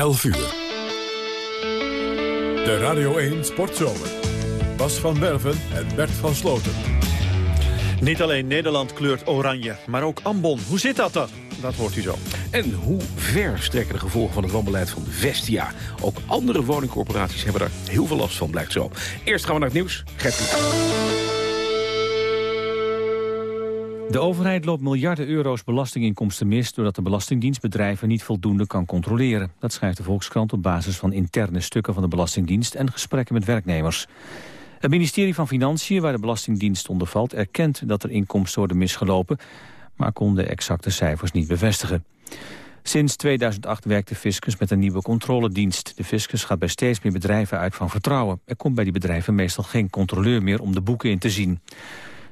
11 uur. De Radio 1 Sportzomer. Bas van Werven en Bert van Sloten. Niet alleen Nederland kleurt oranje, maar ook Ambon. Hoe zit dat dan? Dat hoort u zo. En hoe ver strekken de gevolgen van het wanbeleid van Vestia? Ook andere woningcorporaties hebben daar heel veel last van, blijkt zo. Eerst gaan we naar het nieuws. Gert de overheid loopt miljarden euro's belastinginkomsten mis... doordat de Belastingdienst bedrijven niet voldoende kan controleren. Dat schrijft de Volkskrant op basis van interne stukken van de Belastingdienst... en gesprekken met werknemers. Het ministerie van Financiën, waar de Belastingdienst onder valt... erkent dat er inkomsten worden misgelopen... maar kon de exacte cijfers niet bevestigen. Sinds 2008 werkt de fiscus met een nieuwe controledienst. De fiscus gaat bij steeds meer bedrijven uit van vertrouwen. Er komt bij die bedrijven meestal geen controleur meer om de boeken in te zien.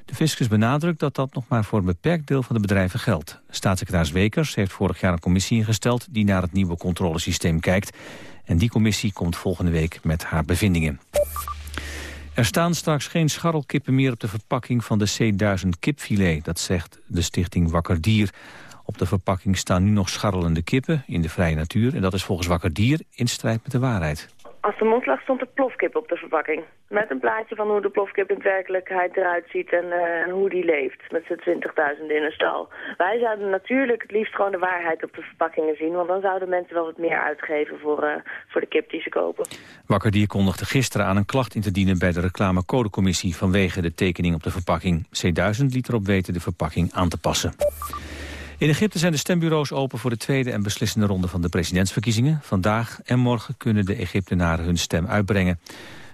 De fiscus benadrukt dat dat nog maar voor een beperkt deel van de bedrijven geldt. Staatssecretaris Wekers heeft vorig jaar een commissie ingesteld... die naar het nieuwe controlesysteem kijkt. En die commissie komt volgende week met haar bevindingen. Er staan straks geen scharrelkippen meer op de verpakking van de C1000 kipfilet. Dat zegt de stichting Wakker Dier. Op de verpakking staan nu nog scharrelende kippen in de vrije natuur. En dat is volgens Wakker Dier in strijd met de waarheid. Als de mond lag stond er plofkip op de verpakking. Met een plaatje van hoe de plofkip in werkelijkheid eruit ziet en uh, hoe die leeft. Met z'n 20.000 in een stal. Wij zouden natuurlijk het liefst gewoon de waarheid op de verpakkingen zien. Want dan zouden mensen wel wat meer uitgeven voor, uh, voor de kip die ze kopen. Wakkerdier kondigde gisteren aan een klacht in te dienen bij de reclamecodecommissie vanwege de tekening op de verpakking. C1000 liet erop weten de verpakking aan te passen. In Egypte zijn de stembureaus open voor de tweede en beslissende ronde van de presidentsverkiezingen. Vandaag en morgen kunnen de Egyptenaren hun stem uitbrengen.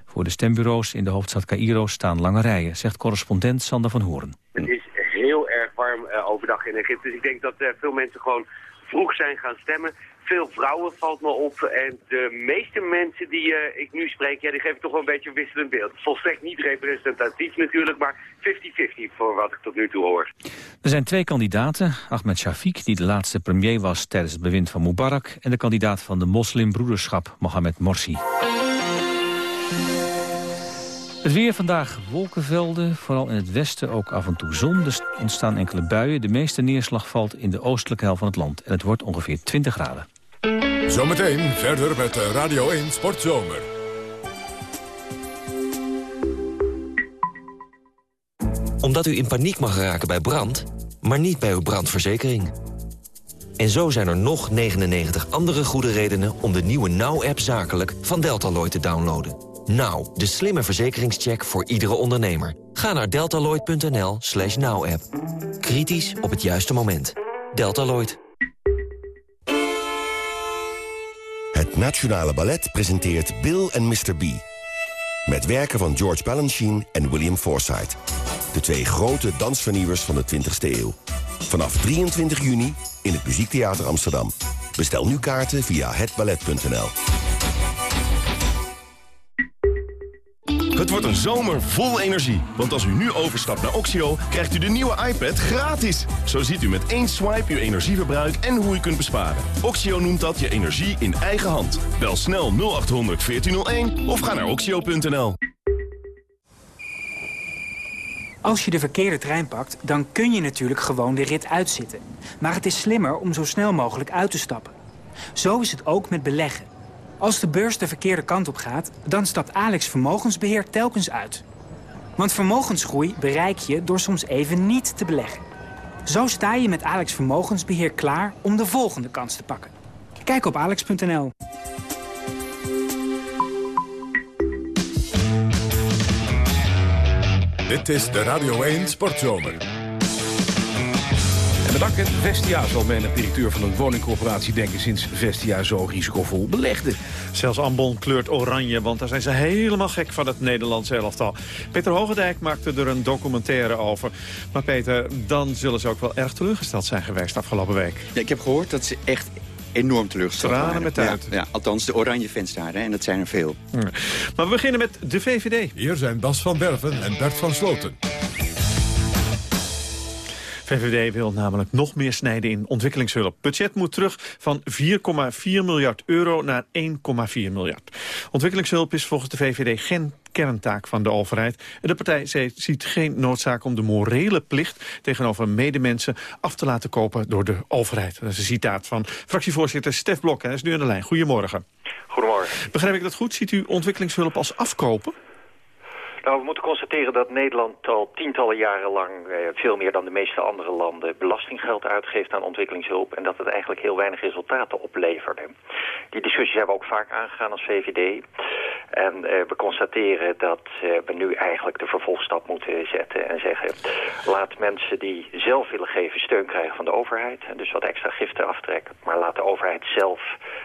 Voor de stembureaus in de hoofdstad Cairo staan lange rijen, zegt correspondent Sander van Hoorn. Het is heel erg warm uh, overdag in Egypte, dus ik denk dat uh, veel mensen gewoon vroeg zijn gaan stemmen. Veel vrouwen valt me op en de meeste mensen die uh, ik nu spreek, ja, die geven toch wel een beetje een wisselend beeld. Volstrekt niet representatief natuurlijk, maar 50-50 voor wat ik tot nu toe hoor. Er zijn twee kandidaten, Ahmed Shafiq, die de laatste premier was tijdens het bewind van Mubarak, en de kandidaat van de moslimbroederschap, Mohamed Morsi. Het weer vandaag wolkenvelden, vooral in het westen ook af en toe zon. Er ontstaan enkele buien. De meeste neerslag valt in de oostelijke helft van het land. En het wordt ongeveer 20 graden. Zometeen verder met Radio 1 Sportzomer. Omdat u in paniek mag raken bij brand, maar niet bij uw brandverzekering. En zo zijn er nog 99 andere goede redenen om de nieuwe Now-app zakelijk van Deltaloid te downloaden. Nou, de slimme verzekeringscheck voor iedere ondernemer. Ga naar deltaloid.nl slash now-app. Kritisch op het juiste moment. Deltaloid. Het Nationale Ballet presenteert Bill en Mr. B. Met werken van George Balanchine en William Forsythe. De twee grote dansvernieuwers van de 20e eeuw. Vanaf 23 juni in het Muziektheater Amsterdam. Bestel nu kaarten via hetballet.nl. Het wordt een zomer vol energie. Want als u nu overstapt naar Oxio, krijgt u de nieuwe iPad gratis. Zo ziet u met één swipe uw energieverbruik en hoe u kunt besparen. Oxio noemt dat je energie in eigen hand. Bel snel 0800 1401 of ga naar oxio.nl. Als je de verkeerde trein pakt, dan kun je natuurlijk gewoon de rit uitzitten. Maar het is slimmer om zo snel mogelijk uit te stappen. Zo is het ook met beleggen. Als de beurs de verkeerde kant op gaat, dan stapt Alex Vermogensbeheer telkens uit. Want vermogensgroei bereik je door soms even niet te beleggen. Zo sta je met Alex Vermogensbeheer klaar om de volgende kans te pakken. Kijk op alex.nl. Dit is de Radio 1 Sportzomer. Bedankt Vestia zal menig directeur van een woningcorporatie denken... sinds Vestia zo risicovol belegde. Zelfs Ambon kleurt oranje, want daar zijn ze helemaal gek van het Nederlands elftal. Peter Hogendijk maakte er een documentaire over. Maar Peter, dan zullen ze ook wel erg teleurgesteld zijn geweest afgelopen week. Ja, ik heb gehoord dat ze echt enorm teleurgesteld Tranen met uit. Ja, althans de oranje fans daar, hè, en dat zijn er veel. Maar we beginnen met de VVD. Hier zijn Bas van Berven en Bert van Sloten. VVD wil namelijk nog meer snijden in ontwikkelingshulp. Budget moet terug van 4,4 miljard euro naar 1,4 miljard. Ontwikkelingshulp is volgens de VVD geen kerntaak van de overheid. De partij ziet geen noodzaak om de morele plicht tegenover medemensen af te laten kopen door de overheid. Dat is een citaat van fractievoorzitter Stef Blok. Hij is nu aan de lijn. Goedemorgen. Goedemorgen. Begrijp ik dat goed? Ziet u ontwikkelingshulp als afkopen? Nou, we moeten constateren dat Nederland al tientallen jaren lang... Eh, veel meer dan de meeste andere landen belastinggeld uitgeeft aan ontwikkelingshulp... en dat het eigenlijk heel weinig resultaten opleverde. Die discussies hebben we ook vaak aangegaan als VVD. En eh, we constateren dat eh, we nu eigenlijk de vervolgstap moeten zetten en zeggen... laat mensen die zelf willen geven steun krijgen van de overheid... en dus wat extra giften aftrekken. Maar laat de overheid zelf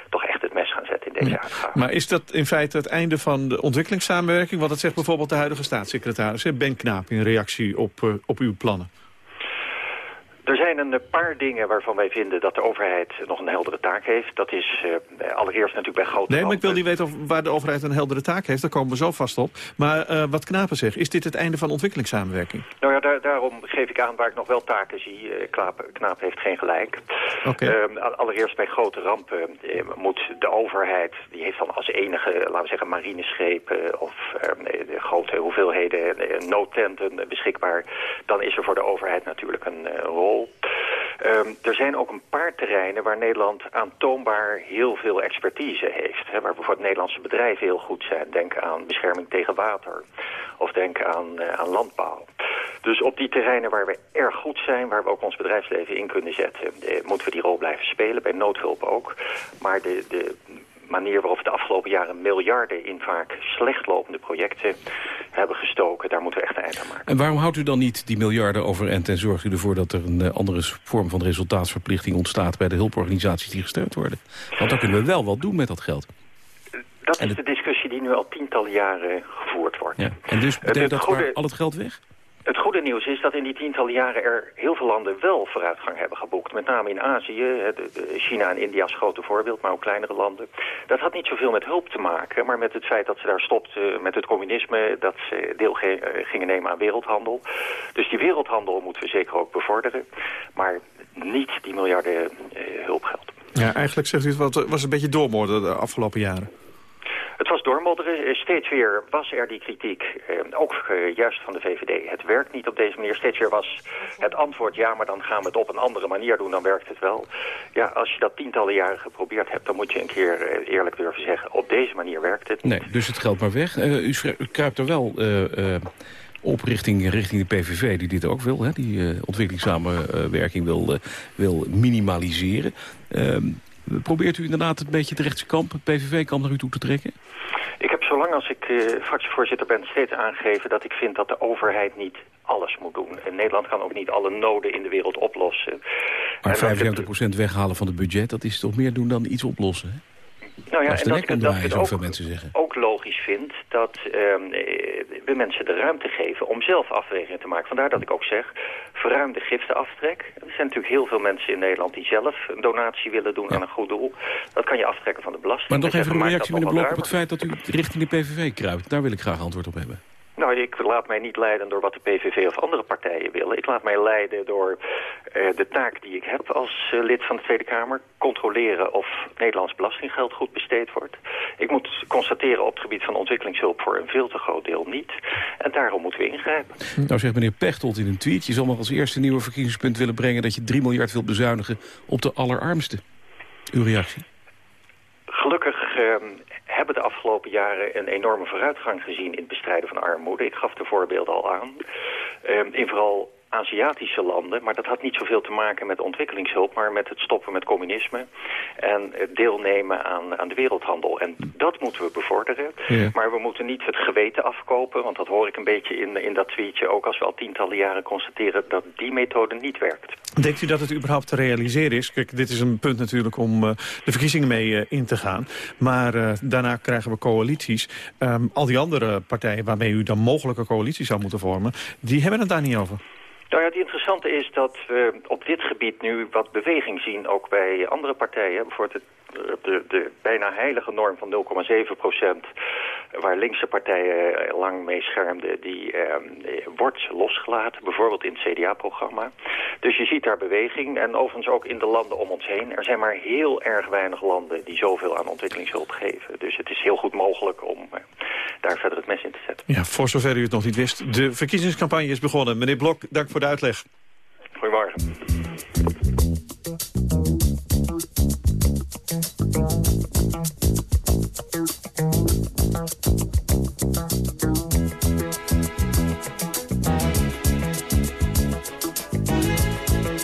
toch echt het mes gaan zetten in deze ja. uitgave. Maar is dat in feite het einde van de ontwikkelingssamenwerking? Want dat zegt bijvoorbeeld de huidige staatssecretaris, Ben Knaap... in reactie op, uh, op uw plannen. Er zijn een paar dingen waarvan wij vinden dat de overheid nog een heldere taak heeft. Dat is uh, allereerst natuurlijk bij grote Nee, maar ik wil niet weten waar de overheid een heldere taak heeft. Daar komen we zo vast op. Maar uh, wat Knapen zegt, is dit het einde van ontwikkelingssamenwerking? Nou ja, daar, daarom geef ik aan waar ik nog wel taken zie. Uh, Knaap, heeft geen gelijk. Okay. allereerst bij grote rampen moet de overheid... die heeft dan als enige, laten we zeggen, marineschepen... of de grote hoeveelheden noodtenten beschikbaar. Dan is er voor de overheid natuurlijk een rol Um, er zijn ook een paar terreinen waar Nederland aantoonbaar heel veel expertise heeft. Hè, waar bijvoorbeeld Nederlandse bedrijven heel goed zijn. Denk aan bescherming tegen water of denk aan, uh, aan landbouw. Dus op die terreinen waar we erg goed zijn, waar we ook ons bedrijfsleven in kunnen zetten... Eh, moeten we die rol blijven spelen, bij noodhulp ook. Maar de, de manier waarop we de afgelopen jaren miljarden in vaak slecht lopende projecten hebben gestoken, daar moeten we echt een eind aan maken. En waarom houdt u dan niet die miljarden overeind en zorgt u ervoor dat er een uh, andere vorm van resultaatsverplichting ontstaat bij de hulporganisaties die gesteund worden? Want dan kunnen we wel wat doen met dat geld. Dat is de discussie die nu al tientallen jaren gevoerd wordt. Ja. En dus betekent dat goede... al het geld weg? Het goede nieuws is dat in die tientallen jaren er heel veel landen wel vooruitgang hebben geboekt. Met name in Azië, China en India als grote voorbeeld, maar ook kleinere landen. Dat had niet zoveel met hulp te maken, maar met het feit dat ze daar stopten met het communisme, dat ze deel gingen nemen aan wereldhandel. Dus die wereldhandel moeten we zeker ook bevorderen, maar niet die miljarden eh, hulpgeld. Ja, eigenlijk zegt u het was een beetje doormoorden de afgelopen jaren. Het was doormodderen. Eh, steeds weer was er die kritiek, eh, ook eh, juist van de VVD. Het werkt niet op deze manier. Steeds weer was het antwoord ja, maar dan gaan we het op een andere manier doen, dan werkt het wel. Ja, als je dat tientallen jaren geprobeerd hebt, dan moet je een keer eerlijk durven zeggen, op deze manier werkt het niet. Nee, dus het geldt maar weg. U, kruipt er wel... Op richting, richting de PVV, die dit ook wil. Hè? Die ontwikkelingssamenwerking wil, wil minimaliseren. Ehm, Probeert u inderdaad een beetje het rechtse kamp, het PVV-kamp naar u toe te trekken? Ik heb zolang als ik uh, fractievoorzitter ben steeds aangegeven dat ik vind dat de overheid niet alles moet doen. En Nederland kan ook niet alle noden in de wereld oplossen. Maar 75% weghalen van het budget, dat is toch meer doen dan iets oplossen, hè? Nou ja, en dat, dat, dat ik ook, ook logisch vind dat um, we mensen de ruimte geven om zelf afwegingen te maken. Vandaar dat ik ook zeg, verruimde giftenaftrek. Er zijn natuurlijk heel veel mensen in Nederland die zelf een donatie willen doen aan een goed doel. Dat kan je aftrekken van de belasting. Maar nog even een reactie een blok op het feit dat u richting de PVV kruipt. Daar wil ik graag antwoord op hebben. Nou, ik laat mij niet leiden door wat de PVV of andere partijen willen. Ik laat mij leiden door uh, de taak die ik heb als uh, lid van de Tweede Kamer. Controleren of Nederlands belastinggeld goed besteed wordt. Ik moet constateren op het gebied van ontwikkelingshulp voor een veel te groot deel niet. En daarom moeten we ingrijpen. Nou zegt meneer Pechtold in een tweet... je zal nog als eerste nieuwe verkiezingspunt willen brengen... dat je 3 miljard wilt bezuinigen op de allerarmsten. Uw reactie? Gelukkig uh, hebben de afgelopen jaren een enorme vooruitgang gezien in het bestrijden van armoede. Ik gaf de voorbeelden al aan. Uh, in vooral Aziatische landen, maar dat had niet zoveel te maken met ontwikkelingshulp, maar met het stoppen met communisme en het deelnemen aan, aan de wereldhandel. En dat moeten we bevorderen, ja. maar we moeten niet het geweten afkopen, want dat hoor ik een beetje in, in dat tweetje, ook als we al tientallen jaren constateren dat die methode niet werkt. Denkt u dat het überhaupt te realiseren is? Kijk, dit is een punt natuurlijk om uh, de verkiezingen mee uh, in te gaan, maar uh, daarna krijgen we coalities. Um, al die andere partijen waarmee u dan mogelijke coalities zou moeten vormen, die hebben het daar niet over. Nou ja, het interessante is dat we op dit gebied nu wat beweging zien, ook bij andere partijen. Bijvoorbeeld de, de bijna heilige norm van 0,7 procent, waar linkse partijen lang mee schermden, die eh, wordt losgelaten, bijvoorbeeld in het CDA-programma. Dus je ziet daar beweging en overigens ook in de landen om ons heen. Er zijn maar heel erg weinig landen die zoveel aan ontwikkelingshulp geven. Dus het is heel goed mogelijk om daar verder het mes in te zetten. Ja, voor zover u het nog niet wist. De verkiezingscampagne is begonnen. Meneer Blok, dank voor de uitleg. Goedemorgen.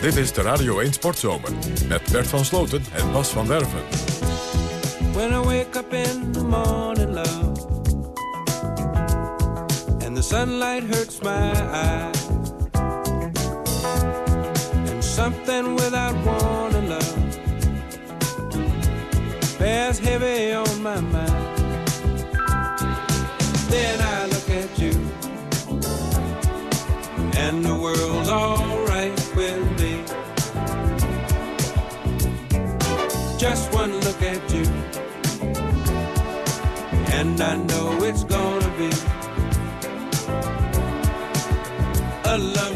Dit is de Radio 1 Sportzomer met Bert van Sloten en Bas van Werven. When I wake up in the morning, love And the sunlight hurts my eyes And something without warning, love Bears heavy on my mind Then I look at you And the world's alright Just one look at you. And I know it's gonna be a lovely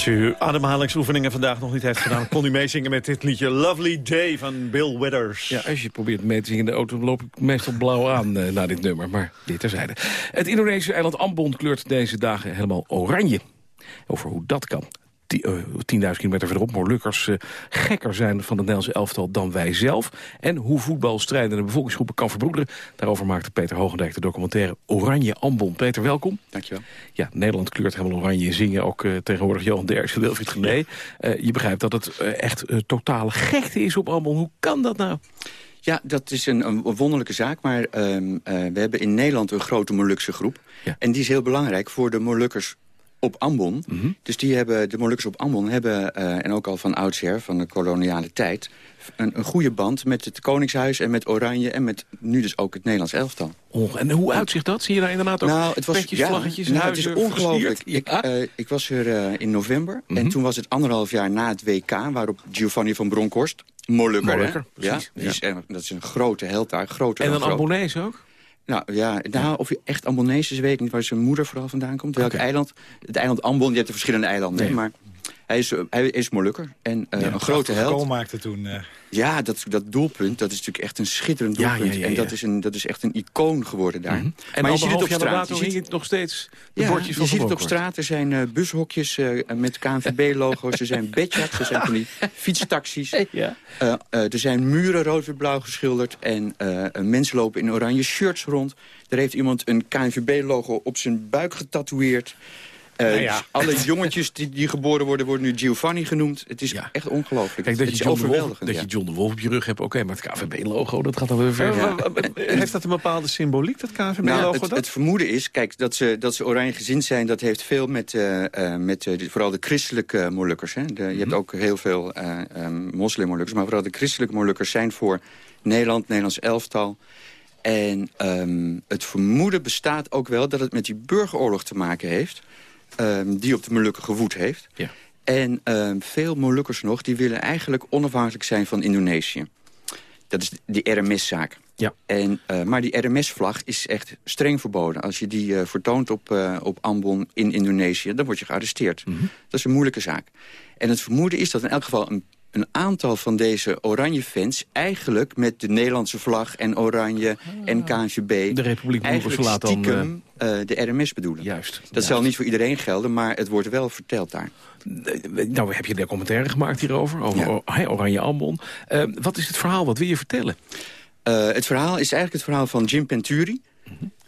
Als u ademhalingsoefeningen vandaag nog niet heeft gedaan... kon u meezingen met dit liedje Lovely Day van Bill Withers. Ja, als je probeert mee te zingen in de auto... loop ik meestal blauw aan uh, naar dit nummer. Maar dit terzijde. Het Indonesische eiland Ambon kleurt deze dagen helemaal oranje. Over hoe dat kan. 10.000 kilometer verderop Molukkers uh, gekker zijn van het Nederlandse elftal dan wij zelf. En hoe voetbal strijdende bevolkingsgroepen kan verbroederen. Daarover maakte Peter Hogendijk de documentaire Oranje Ambon. Peter, welkom. Dankjewel. Ja, Nederland kleurt helemaal oranje. Zingen ook uh, tegenwoordig Johan Derksen, Wilfried Gené. Uh, je begrijpt dat het echt totale gekte is op Ambon. Hoe kan dat nou? Ja, dat is een, een wonderlijke zaak. Maar um, we hebben in Nederland een grote Molukse groep. Ja. En die is heel belangrijk voor de Molukkers op Ambon. Dus die hebben, de Molukkers op Ambon hebben, eh, en ook al van oudsher, van de koloniale tijd... Een, een goede band met het Koningshuis en met Oranje... en met nu dus ook het Nederlands elftal. Oh, en hoe uitzicht dat? Zie je daar inderdaad ook nou, het was, petjes, ja, vlaggetjes, nou, Het is ongelooflijk. Ik, eh, ik was er eh, in november en toen was het anderhalf jaar na het WK... waarop Giovanni van Bronckhorst, Molukker, hè? Precies, Ja, die Is, dat is een grote held daar. Groter En dan dan abonnees ook? Nou ja, nou, of je echt Ambonees is, weet ik niet. Waar zijn moeder vooral vandaan komt. Welk eiland? Het eiland Ambon, je hebt de verschillende eilanden. Nee. Maar hij is, eh, hij is Molukker en eh, een grote goal held. maakte toen. eh, Ja, dat, dat doelpunt, dat is natuurlijk echt een schitterend Ja, doelpunt. ja, ja, En dat is, een, dat is echt een icoon geworden daar. Mhm. En maar je ziet het op straat. Je ziet, het nog steeds de ja, bordjes van je ziet het op straat. Er zijn eh, bushokjes eh, met KNVB-logo's. er zijn bedjaks, er zijn van die fietstaxis. Ja. Er zijn muren rood-wit-blauw geschilderd. En eh, mensen lopen in oranje shirts rond. Er heeft iemand een KNVB-logo op zijn buik getatoeëerd. Eh, Nou ja. dus alle jongetjes die, die geboren worden, worden nu Giovanni genoemd. Het is echt ongelooflijk. Kijk, dat het je, is John de, Wolf, overweldigend. dat ja. je John de Wolf op je rug hebt, oké, maar het KVB-logo, dat gaat dan weer ver. Heeft dat een bepaalde symboliek, dat KNVB-logo? Nou, het, het vermoeden is, kijk, dat ze, dat ze oranje gezind zijn... dat heeft veel met, eh, eh, met eh, vooral de christelijke Molukkers. Hè. De, je hebt ook heel veel eh um, moslim-Molukkers... maar vooral de christelijke Molukkers zijn voor Nederland, Nederlands elftal. En ehm, het vermoeden bestaat ook wel dat het met die burgeroorlog te maken heeft... ehm, die op de Molukken gewoed heeft. Ja. En ehm, veel Molukkers nog, die willen eigenlijk onafhankelijk zijn van Indonesië. Dat is die RMS-zaak. Ja. En, eh, maar die RMS-vlag is echt streng verboden. Als je die eh, vertoont op, eh, op Ambon in Indonesië, dan word je gearresteerd. Dat is een moeilijke zaak. En het vermoeden is dat in elk geval een, een aantal van deze oranje fans... eigenlijk met de Nederlandse vlag en oranje en KNVB... De Republiek dan, stiekem eh, de RMS bedoelen. Juist. Dat zal niet voor iedereen gelden, maar het wordt wel verteld daar. Nou, heb je een documentaire gemaakt hierover, over hey, Oranje Ambon. Eh, wat is het verhaal? Wat wil je vertellen? Eh, het verhaal is eigenlijk het verhaal van Jim Penturi.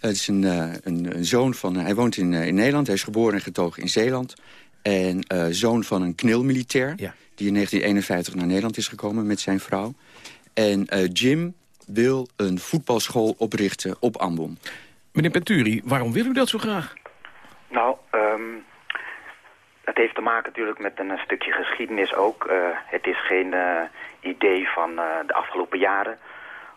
Het is een, eh, een, een zoon van... hij woont in, eh, in Nederland, hij is geboren en getogen in Zeeland. En eh, zoon van een knilmilitair... die in 1951 naar Nederland is gekomen met zijn vrouw. En eh, Jim wil een voetbalschool oprichten op Ambon. Meneer Penturi, waarom wil u dat zo graag? Nou, ehm, het heeft te maken natuurlijk met een eh, stukje geschiedenis ook. Eh, het is geen eh, idee van eh, de afgelopen jaren.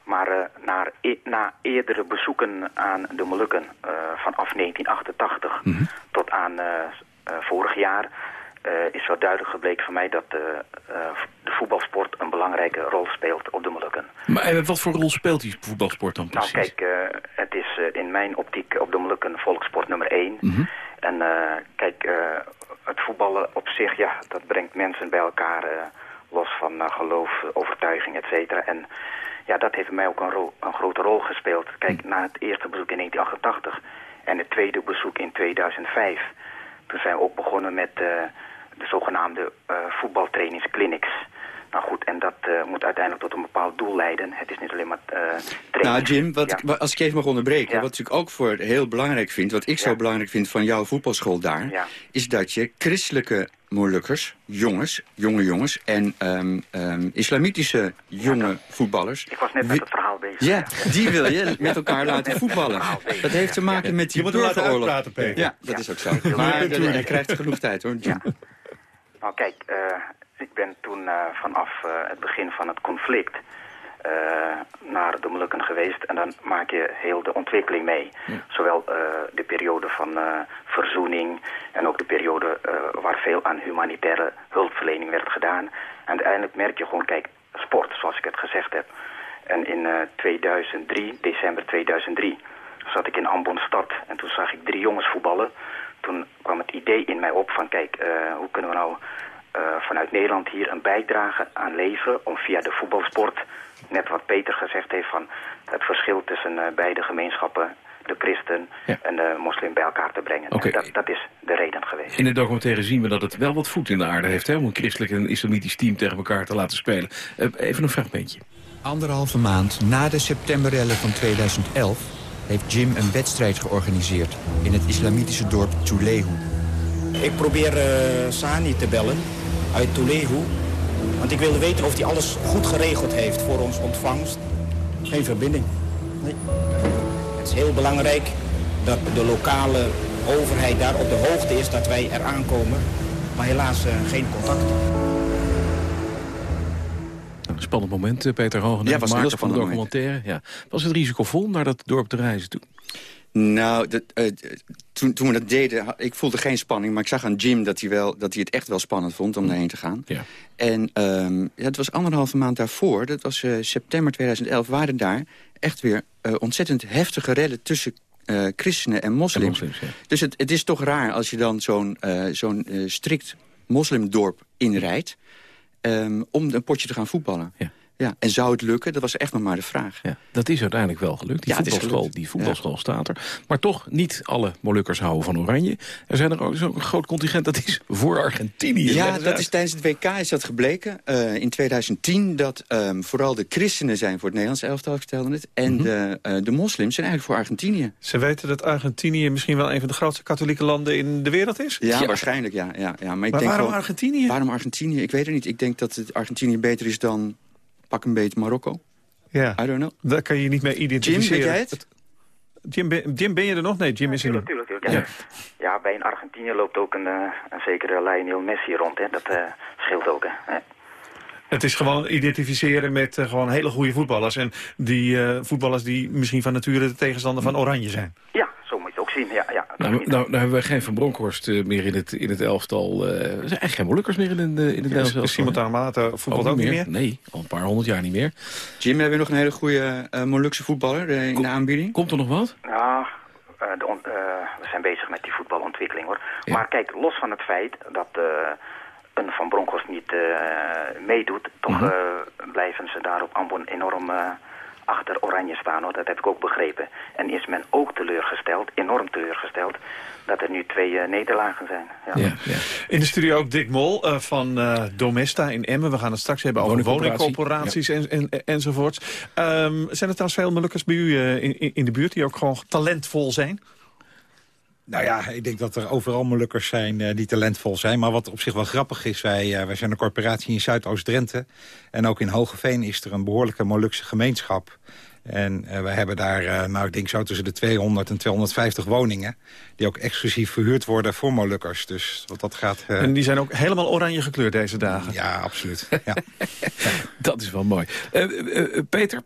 Maar eh, naar e- na eerdere bezoeken aan de Molukken eh, vanaf 1988 tot aan vorig jaar... eh, is wel duidelijk gebleken voor mij dat eh, eh, de voetbalsport een belangrijke rol speelt op de Molukken. Maar eh, wat voor rol speelt die voetbalsport dan Nou precies? kijk, eh, het is eh, in mijn optiek op de Molukken volkssport nummer 1. Mhm. En eh, kijk, eh, het voetballen op zich, ja, dat brengt mensen bij elkaar... eh, los van eh, geloof, overtuiging, et cetera. En ja, dat heeft mij ook een, rol- een grote rol gespeeld. Kijk, na het eerste bezoek in 1988 en het tweede bezoek in 2005... toen zijn we ook begonnen met eh, de zogenaamde eh voetbaltrainingsclinics... Nou goed, en dat eh, moet uiteindelijk tot een bepaald doel leiden. Het is niet alleen maar eh trainen. Nou Jim, wat, Ja. als ik even mag onderbreken... wat ik ook voor heel belangrijk vind... wat ik zo belangrijk vind van jouw voetbalschool daar... Is dat je christelijke Molukkers, jongens, jonge jongens... en ehm, ehm, islamitische jonge voetballers... Ik was net met het verhaal bezig. Ja, die wil je met elkaar laten voetballen. Dat heeft te maken met die Je laten burgeroorlog. uitpraten, Peter. Ja, dat is ook zo. Maar eh, hij krijgt genoeg tijd, hoor. Nou kijk, eh, ik ben toen eh, vanaf het begin van het conflict naar de Molukken geweest. En dan maak je heel de ontwikkeling mee. Zowel eh, de periode van eh, verzoening en ook de periode eh, waar veel aan humanitaire hulpverlening werd gedaan. En uiteindelijk merk je gewoon, kijk, sport, zoals ik het gezegd heb. En in eh, 2003, december 2003, zat ik in Ambon stad en toen zag ik drie jongens voetballen. Toen kwam het idee in mij op van kijk, eh, hoe kunnen we nou eh, vanuit Nederland hier een bijdrage aan leveren om via de voetbalsport, net wat Peter gezegd heeft van het verschil tussen eh, beide gemeenschappen, de christen en de moslim bij elkaar te brengen. Oké. En dat, dat is de reden geweest. In de documentaire zien we dat het wel wat voet in de aarde heeft... Hè, om een christelijk en een islamitisch team tegen elkaar te laten spelen. Eh, even een fragmentje. Anderhalve maand na de septemberrellen van 2011 heeft Jim een wedstrijd georganiseerd in het islamitische dorp Tulehu. Ik probeer eh, Sani te bellen uit Tulehu. Want ik wilde weten of hij alles goed geregeld heeft voor ons ontvangst. Geen verbinding. Nee. Het is heel belangrijk dat de lokale overheid daar op de hoogte is dat wij eraan komen. Maar helaas eh, geen contact. Een spannend moment, eh, Peter Hogen. Ja, was een heel moment. documentaire. Ja. Was het risicovol naar dat dorp te reizen toe? Nou, dat, eh, toen, toen we dat deden, ik voelde geen spanning. Maar ik zag aan Jim dat hij, wel, dat hij het echt wel spannend vond om daarheen te gaan. Ja. En ehm, ja, het was anderhalve maand daarvoor, dat was eh, september 2011... waren daar echt weer eh, ontzettend heftige rellen tussen christenen en moslims. En moslims, ja. Dus het, het is toch raar als je dan zo'n zo'n strikt moslimdorp inrijdt... ehm, om een potje te gaan voetballen. Ja. Ja, en zou het lukken? Dat was echt nog maar de vraag. Ja, dat is uiteindelijk wel gelukt. Die Ja, voetbalschool, die voetbalschool staat er. Maar toch, niet alle Molukkers houden van Oranje. Er zijn er ook zo'n groot contingent, dat is voor Argentinië. Ja, dat is tijdens het WK is dat gebleken. eh, in 2010 dat ehm, vooral de christenen zijn voor het Nederlands elftal, ik vertelde het. En Mhm. de, eh, de moslims zijn eigenlijk voor Argentinië. Ze weten dat Argentinië misschien wel een van de grootste katholieke landen in de wereld is? Ja, waarschijnlijk, ja. ja, ja. Maar, ik Maar denk waarom wel- Argentinië? Waarom Argentinië? Ik weet het niet. Ik denk dat het Argentinië beter is dan pak een beetje Marokko. Ja, I don't know. daar kan je je niet mee identificeren. Jim, weet jij het? Jim, ben, Jim, ben je er nog? Nee, Jim is er. Tuurlijk, tuurlijk. Ja. Ja, bij een Argentinië loopt ook een, eh, een zekere Lionel Messi rond. Hè. Dat eh, scheelt ook. Hè. Het is gewoon identificeren met eh, gewoon hele goede voetballers. En die eh, voetballers die misschien van nature de tegenstander van Oranje zijn. Ja, Ja, ja. Nou, nou, nou hebben we geen Van Bronckhorst eh, meer in het, in het elftal. eh, er zijn eigenlijk geen Molukkers meer in, de, in het Nederlands elftal. Simon Tarmata voetbalt Ook ook niet meer. Nee, al een paar honderd jaar niet meer. Jim, hebben we nog een hele goede eh Molukse voetballer eh, in de aanbieding? Komt er nog wat? Nou, eh, de on- eh, we zijn bezig met die voetbalontwikkeling hoor. Maar kijk, los van het feit dat eh, een Van Bronckhorst niet eh, meedoet, toch Mhm. eh, blijven ze daar op Ambon enorm eh, achter Oranje staan hoor. Dat heb ik ook begrepen. En is men ook teleurgesteld, enorm teleurgesteld, dat er nu twee eh, nederlagen zijn. Ja. In de studio ook Dick Mol eh, van eh, Domesta in Emmen. We gaan het straks hebben over Woningcorporatie. woningcorporaties en, en, enzovoorts. Ehm, zijn er trouwens veel Molukkers bij u in- in de buurt die ook gewoon talentvol zijn? Nou ja, ik denk dat er overal Molukkers zijn eh, die talentvol zijn. Maar wat op zich wel grappig is, wij, eh, wij zijn een corporatie in Zuidoost-Drenthe. En ook in Hogeveen is er een behoorlijke Molukse gemeenschap. En eh, wij hebben daar, nou ik denk zo tussen de 200 en 250 woningen... die ook exclusief verhuurd worden voor Molukkers. Dus wat dat gaat... En die zijn ook helemaal oranje gekleurd deze dagen. Ja, absoluut. Ja. Dat is wel mooi. Peter,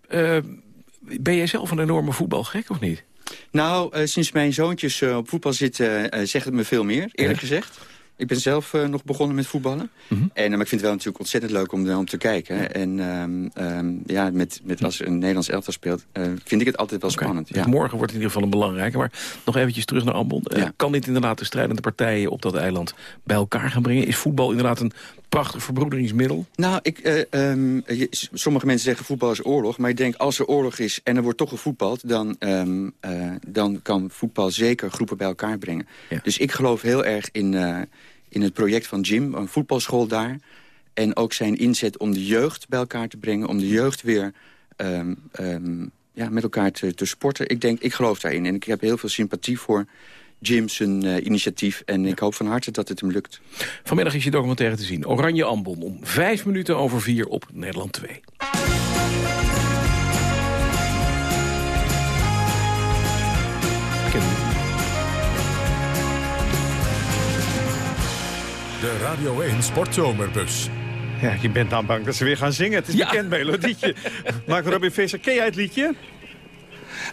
ben jij zelf een enorme voetbalgek of niet? Nou, eh, sinds mijn zoontjes eh, op voetbal zitten, eh, zegt het me veel meer, eerlijk gezegd. Ik ben zelf nog begonnen met voetballen. Mhm. En, maar ik vind het wel natuurlijk ontzettend leuk om, om te kijken. En ehm, ehm, ja, met, met als een Nederlands elftal speelt, vind ik het altijd wel spannend. Ja. Morgen wordt in ieder geval een belangrijke. Maar nog eventjes terug naar Ambon. Kan dit inderdaad de strijdende partijen op dat eiland bij elkaar gaan brengen? Is voetbal inderdaad een prachtig verbroederingsmiddel? Nou, ik, eh, ehm, je- sommige mensen zeggen voetbal is oorlog. Maar ik denk als er oorlog is en er wordt toch gevoetbald... dan, ehm, eh, dan kan voetbal zeker groepen bij elkaar brengen. Dus ik geloof heel erg in, eh, in het project van Jim, een voetbalschool daar. En ook zijn inzet om de jeugd bij elkaar te brengen. Om de jeugd weer ehm, ja, met elkaar te, te sporten. Ik denk, ik geloof daarin. En ik heb heel veel sympathie voor Jim zijn eh, initiatief. En ik hoop van harte dat het hem lukt. Vanmiddag is je documentaire te zien. Oranje Ambon om vijf minuten over vier op Nederland 2. De Radio 1 Sportzomerbus. Ja, je bent nou bang dat ze weer gaan zingen. Het is een bekend melodietje. Marco Robin Visser, ken jij het liedje?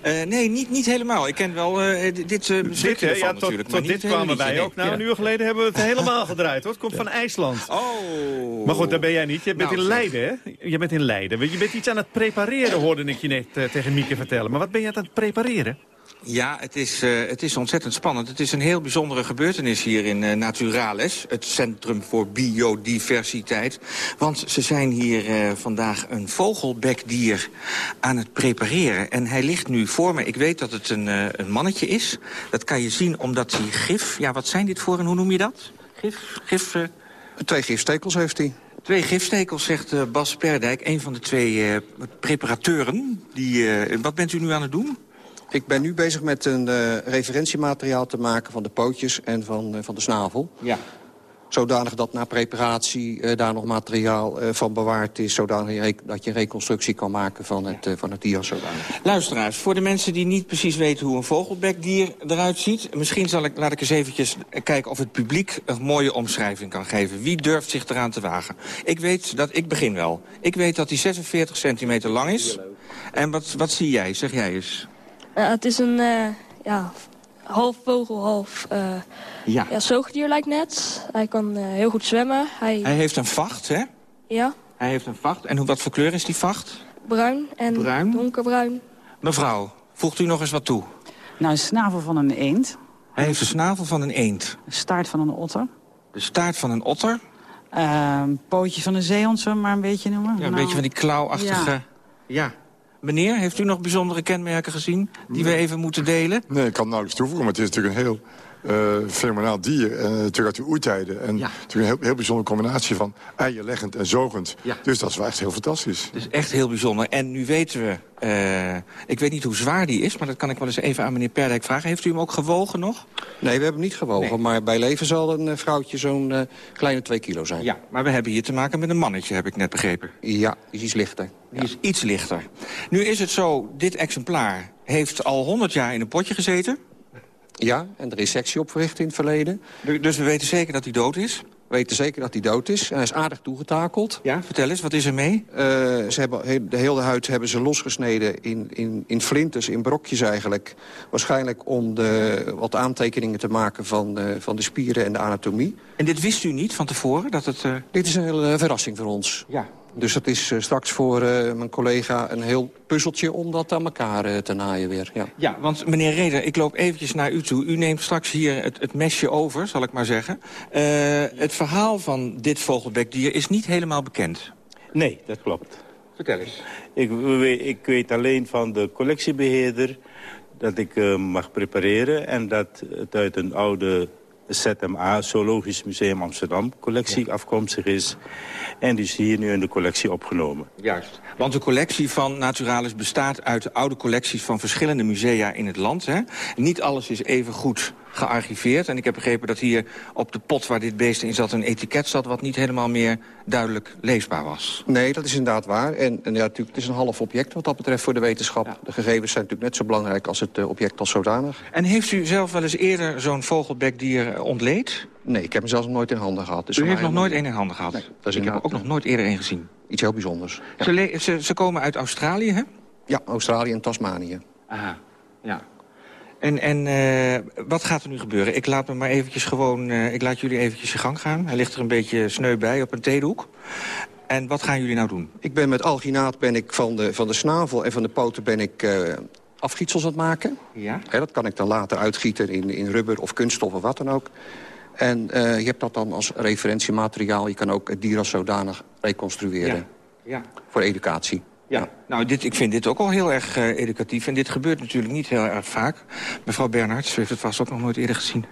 Eh, nee, niet, niet helemaal. Ik ken wel eh, dit, uh, Dit, hè? Ja, tot, tot dit kwamen wij ook. Nou, een uur geleden hebben we het helemaal gedraaid, hoor. Het komt van IJsland. Oh. Maar goed, daar ben jij niet. Je bent Nou, in. Leiden, hè? Je bent in Leiden. Je bent iets aan het prepareren, hoorde ik je net tegen Mieke vertellen. Maar wat ben je aan het prepareren? Ja, het is, eh, het is ontzettend spannend. Het is een heel bijzondere gebeurtenis hier in eh, Naturales. Het Centrum voor Biodiversiteit. Want ze zijn hier eh, vandaag een vogelbekdier aan het prepareren. En hij ligt nu voor me. Ik weet dat het een, een mannetje is. Dat kan je zien omdat hij gif... Ja, wat zijn dit voor en hoe noem je dat? Gif? gif Twee gifstekels heeft hij. Twee gifstekels, zegt Bas Perdijk, een van de twee preparateuren. Die, wat bent u nu aan het doen? Ik ben nu bezig met een eh, referentiemateriaal te maken van de pootjes en van, eh, van de snavel. Ja. Zodanig dat na preparatie uh, daar nog materiaal uh, van bewaard is... zodanig dat je een reconstructie kan maken van het, uh, van het dier zodanig. Luisteraars, voor de mensen die niet precies weten hoe een vogelbekdier eruit ziet... misschien zal ik, laat ik eens eventjes kijken of het publiek een mooie omschrijving kan geven. Wie durft zich eraan te wagen? Ik weet dat, ik begin wel. Ik weet dat hij 46 centimeter lang is. En wat, wat zie jij? Zeg jij eens. Het is een, ja, half vogel, half uh, ja. ja. zoogdier lijkt net. Hij kan uh, heel goed zwemmen. Hij... hij heeft een vacht, hè? Ja. Hij heeft een vacht. En wat voor kleur is die vacht? Bruin en Bruin. donkerbruin. Mevrouw, voegt u nog eens wat toe? Nou, een snavel van een eend. Hij heeft de snavel van een eend. De staart van een otter. De staart van een otter? Uh, pootje van een zeehond, zo maar een beetje noemen. Ja, een nou, beetje van die klauwachtige... Ja. ja. Meneer, heeft u nog bijzondere kenmerken gezien die we even moeten delen? Nee, ik kan nauwelijks toevoegen, maar het is natuurlijk een heel uh, fenomenaal dier. En uh, natuurlijk uit de oertijden. En natuurlijk een heel, heel bijzondere combinatie van eierleggend en zogend. Ja. Dus dat is wel echt heel fantastisch. Het is echt heel bijzonder. En nu weten we, uh, ik weet niet hoe zwaar die is... maar dat kan ik wel eens even aan meneer Perdijk vragen. Heeft u hem ook gewogen nog? Nee, we hebben hem niet gewogen. Nee. Maar bij leven zal een vrouwtje zo'n kleine 2 kilo zijn. Ja, maar we hebben hier te maken met een mannetje, heb ik net begrepen. Ja, die is iets lichter. Die ja. is iets lichter. Nu is het zo, dit exemplaar heeft al 100 jaar in een potje gezeten... Ja, en er is sectie op verricht in het verleden. Dus we weten zeker dat hij dood is? We weten zeker dat hij dood is. En hij is aardig toegetakeld. Ja, vertel eens, wat is er mee? Uh, ze hebben, de hele huid hebben ze losgesneden in, in, in flinters, in brokjes eigenlijk. Waarschijnlijk om de, wat aantekeningen te maken van, uh, van de spieren en de anatomie. En dit wist u niet van tevoren? Dat het, uh... Dit is een hele verrassing voor ons. Ja. Dus dat is uh, straks voor uh, mijn collega een heel puzzeltje om dat aan elkaar uh, te naaien weer. Ja. ja, want meneer Reder, ik loop eventjes naar u toe. U neemt straks hier het, het mesje over, zal ik maar zeggen. het verhaal van dit vogelbekdier is niet helemaal bekend. Nee, dat klopt. Vertel eens. Ik, ik weet alleen van de collectiebeheerder dat ik mag prepareren... en dat het uit een oude ZMA, Zoologisch Museum Amsterdam, collectie afkomstig is. En die is hier nu in de collectie opgenomen. Juist. Want de collectie van Naturalis bestaat uit oude collecties van verschillende musea in het land. Hè? Niet alles is even goed gearchiveerd. En ik heb begrepen dat hier op de pot waar dit beest in zat... een etiket zat wat niet helemaal meer duidelijk leesbaar was. Nee, dat is inderdaad waar. En, en ja, natuurlijk, het is een half object wat dat betreft voor de wetenschap. Ja. De gegevens zijn natuurlijk net zo belangrijk als het uh, object als zodanig. En heeft u zelf wel eens eerder zo'n vogelbekdier ontleed? Nee, ik heb hem zelfs nog nooit in handen gehad. Dus u heeft nog nooit één in handen gehad? Nee, dat is ik heb er ook nog nooit eerder één gezien. Iets heel bijzonders. Ja. Ze, ze, ze, komen uit Australië, hè? Ja, Australië en Tasmanië. Aha, ja. En, en uh, wat gaat er nu gebeuren? Ik laat me maar eventjes gewoon... Uh, ik laat jullie eventjes je gang gaan. Hij ligt er een beetje sneu bij op een theedoek. En wat gaan jullie nou doen? Ik ben met alginaat ben ik van de, van de snavel en van de poten ben ik... Uh, afgietsels aan het maken. Ja. Dat kan ik dan later uitgieten in, in rubber of kunststof of wat dan ook. En uh, je hebt dat dan als referentiemateriaal. Je kan ook het dier als zodanig reconstrueren. Ja. ja. Voor educatie. Ja, nou, dit, ik vind dit ook al heel erg uh, educatief. En dit gebeurt natuurlijk niet heel erg vaak. Mevrouw Bernhards, u heeft het vast ook nog nooit eerder gezien.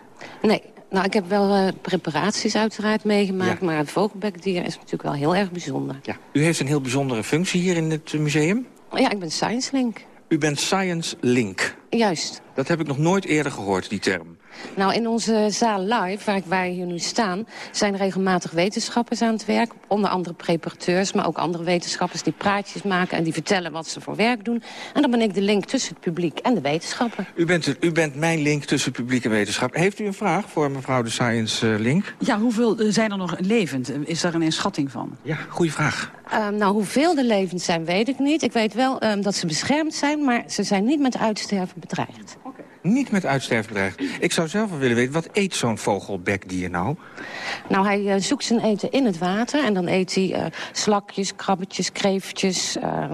Nee, nou, ik heb wel uh, preparaties uiteraard meegemaakt... Ja. maar het vogelbekdier is natuurlijk wel heel erg bijzonder. Ja. U heeft een heel bijzondere functie hier in het museum? Ja, ik ben Science Link. U bent Science Link? Juist. Dat heb ik nog nooit eerder gehoord, die term. Nou, in onze zaal live, waar wij hier nu staan... zijn regelmatig wetenschappers aan het werk. Onder andere preparateurs, maar ook andere wetenschappers... die praatjes maken en die vertellen wat ze voor werk doen. En dan ben ik de link tussen het publiek en de wetenschapper. U bent, het, u bent mijn link tussen publiek en wetenschap. Heeft u een vraag voor mevrouw de Science uh, Link? Ja, hoeveel zijn er nog levend? Is daar een inschatting van? Ja, goede vraag. Um, nou, hoeveel er levend zijn, weet ik niet. Ik weet wel um, dat ze beschermd zijn, maar ze zijn niet met uitsterven bedreigd. Oké. Okay. Niet met uitsterven bedreigd. Ik zou zelf wel willen weten, wat eet zo'n vogelbekdier nou? Nou, hij uh, zoekt zijn eten in het water. En dan eet hij uh, slakjes, krabbetjes, kreeftjes, uh,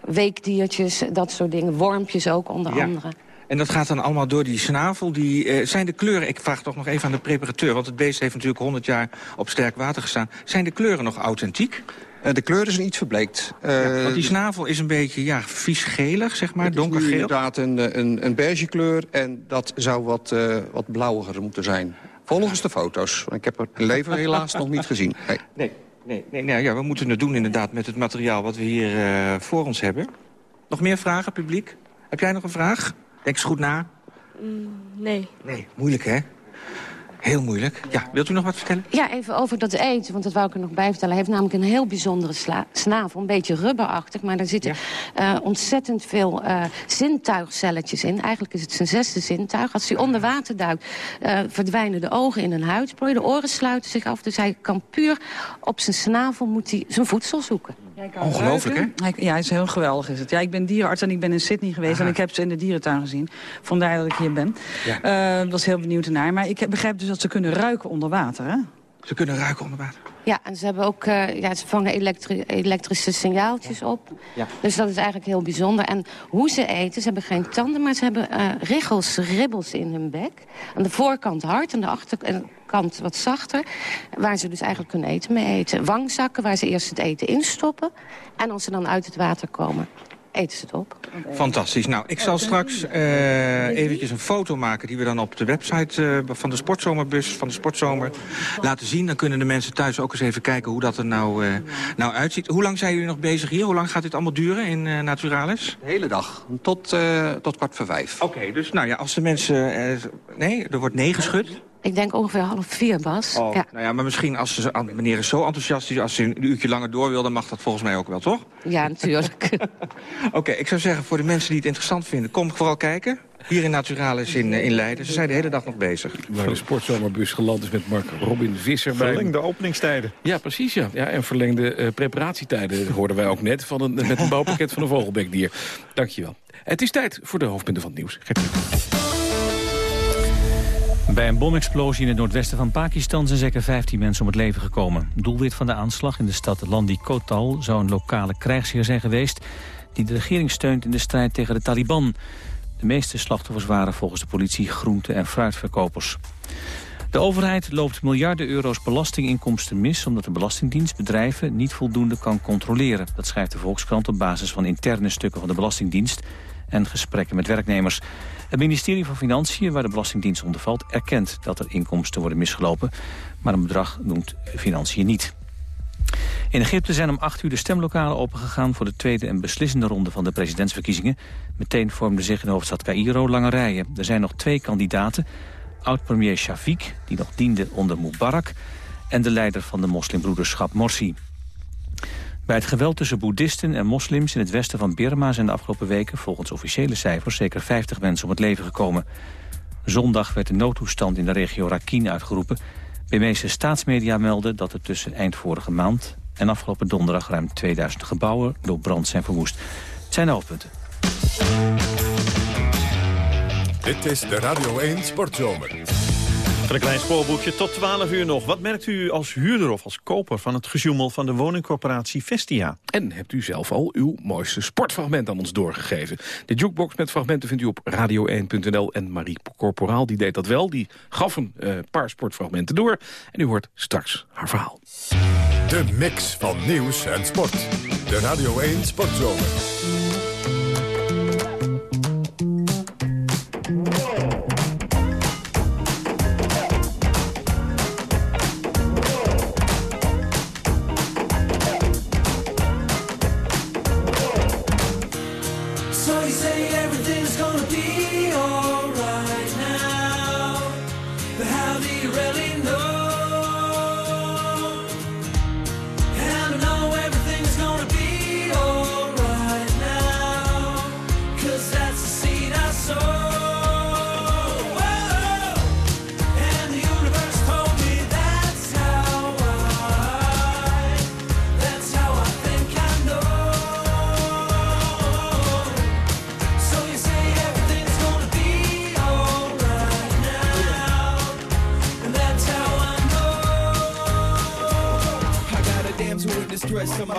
weekdiertjes, dat soort dingen. Wormpjes ook, onder ja. andere. En dat gaat dan allemaal door die snavel. Die, uh, zijn de kleuren, ik vraag toch nog even aan de preparateur... want het beest heeft natuurlijk 100 jaar op sterk water gestaan. Zijn de kleuren nog authentiek? Uh, de kleuren zijn iets verbleekt. Uh, ja, want die snavel is een beetje ja, viesgelig, zeg maar, donkergeel. Het is inderdaad een, een, een beige kleur en dat zou wat, uh, wat blauwiger moeten zijn. Volgens de foto's. Ik heb het leven helaas nog niet gezien. Nee. Nee, nee, nee nou ja, we moeten het doen inderdaad met het materiaal wat we hier uh, voor ons hebben. Nog meer vragen, publiek? Heb jij nog een vraag? Denk eens goed na. Mm, nee. Nee, moeilijk hè? Heel moeilijk. Ja, wilt u nog wat vertellen? Ja, even over dat eten, want dat wou ik er nog bij vertellen. Hij heeft namelijk een heel bijzondere snavel, een beetje rubberachtig... maar er zitten uh, ontzettend veel uh, zintuigcelletjes in. Eigenlijk is het zijn zesde zintuig. Als hij onder water duikt, uh, verdwijnen de ogen in een huidsprooi. De oren sluiten zich af, dus hij kan puur op zijn snavel moet hij zijn voedsel zoeken. Ongelooflijk, hè? Ja, hij is heel geweldig is het. Ja, ik ben dierenarts en ik ben in Sydney geweest... en ik heb ze in de dierentuin gezien. Vandaar dat ik hier ben. Ja. Uh, was heel benieuwd ernaar. Maar ik begrijp dus dat ze kunnen ruiken onder water, hè? Ze kunnen ruiken onder water? Ja, en ze hebben ook, uh, ja, ze vangen elektri elektrische signaaltjes op. Ja. Dus dat is eigenlijk heel bijzonder. En hoe ze eten, ze hebben geen tanden, maar ze hebben uh, riggels, ribbels in hun bek. Aan de voorkant hard, aan de achterkant wat zachter. Waar ze dus eigenlijk kunnen eten mee eten. Wangzakken waar ze eerst het eten instoppen. En als ze dan uit het water komen, eten ze het op. Fantastisch. Nou, ik zal straks uh, eventjes een foto maken... die we dan op de website uh, van de sportzomerbus, van de sportzomer, laten zien. Dan kunnen de mensen thuis ook eens even kijken hoe dat er nou, uh, nou uitziet. Hoe lang zijn jullie nog bezig hier? Hoe lang gaat dit allemaal duren in Naturalis? De hele dag. Tot, tot kwart voor vijf. Oké, okay, dus nou ja, als de mensen... nee, er wordt nee geschud. Ik denk ongeveer half vier, Bas. Oh, ja. Nou ja, maar misschien als ze, meneer is zo enthousiast... als ze een uurtje langer door wil, dan mag dat volgens mij ook wel, toch? Ja, natuurlijk. Oké, okay, ik zou zeggen, voor de mensen die het interessant vinden... kom vooral kijken. Hier in Naturalis in, in Leiden. Ze zijn de hele dag nog bezig. Waar de sportzomerbus geland is met Mark Robin Visser. Verlengde bij... openingstijden. Ja, precies. Ja. Ja, en verlengde uh, preparatietijden hoorden wij ook net... Van een, met een bouwpakket van een vogelbekdier. Dankjewel. Het is tijd voor de hoofdpunten van het nieuws. Bij een bomexplosie in het noordwesten van Pakistan zijn zeker 15 mensen om het leven gekomen. Doelwit van de aanslag in de stad Landi Kotal zou een lokale krijgsheer zijn geweest... die de regering steunt in de strijd tegen de Taliban. De meeste slachtoffers waren volgens de politie groente- en fruitverkopers. De overheid loopt miljarden euro's belastinginkomsten mis... omdat de Belastingdienst bedrijven niet voldoende kan controleren. Dat schrijft de Volkskrant op basis van interne stukken van de Belastingdienst... en gesprekken met werknemers. Het ministerie van Financiën, waar de Belastingdienst onder valt... erkent dat er inkomsten worden misgelopen, maar een bedrag noemt Financiën niet. In Egypte zijn om 8 uur de stemlokalen opengegaan... voor de tweede en beslissende ronde van de presidentsverkiezingen. Meteen vormden zich in de hoofdstad Cairo lange rijen. Er zijn nog twee kandidaten. Oud-premier Shafiq, die nog diende onder Mubarak... en de leider van de moslimbroederschap Morsi. Bij het geweld tussen boeddhisten en moslims in het westen van Birma... zijn de afgelopen weken volgens officiële cijfers zeker 50 mensen om het leven gekomen. Zondag werd de noodtoestand in de regio Rakhine uitgeroepen. Burmeese staatsmedia melden dat er tussen eind vorige maand... en afgelopen donderdag ruim 2000 gebouwen door brand zijn verwoest. Het zijn de hoofdpunten. Dit is de Radio 1 Sportzomer een klein spoorboekje tot 12 uur nog. Wat merkt u als huurder of als koper van het gejoemel van de woningcorporatie Vestia? En hebt u zelf al uw mooiste sportfragment aan ons doorgegeven? De jukebox met fragmenten vindt u op radio1.nl. En Marie Corporaal die deed dat wel. Die gaf een uh, paar sportfragmenten door. En u hoort straks haar verhaal. De mix van nieuws en sport. De Radio 1 Sportzomer.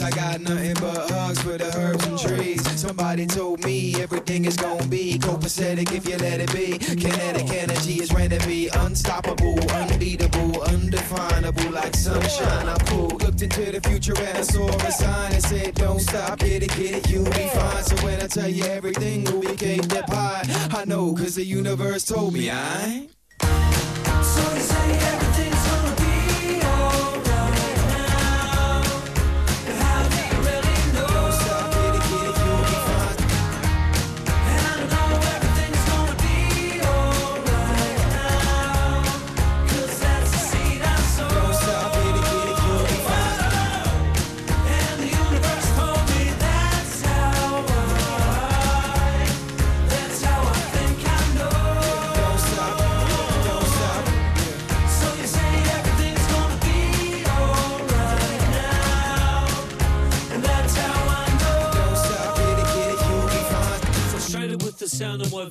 I got nothing but hugs for the herbs and trees. Somebody told me everything is gonna be copacetic if you let it be. Kinetic energy is ready to be unstoppable, unbeatable, undefinable, like sunshine. I pulled, looked into the future and I saw a sign that said, Don't stop, get it, get it, you'll be fine. So when I tell you everything will be cake that pie, I know, cause the universe told me I. So you say everything's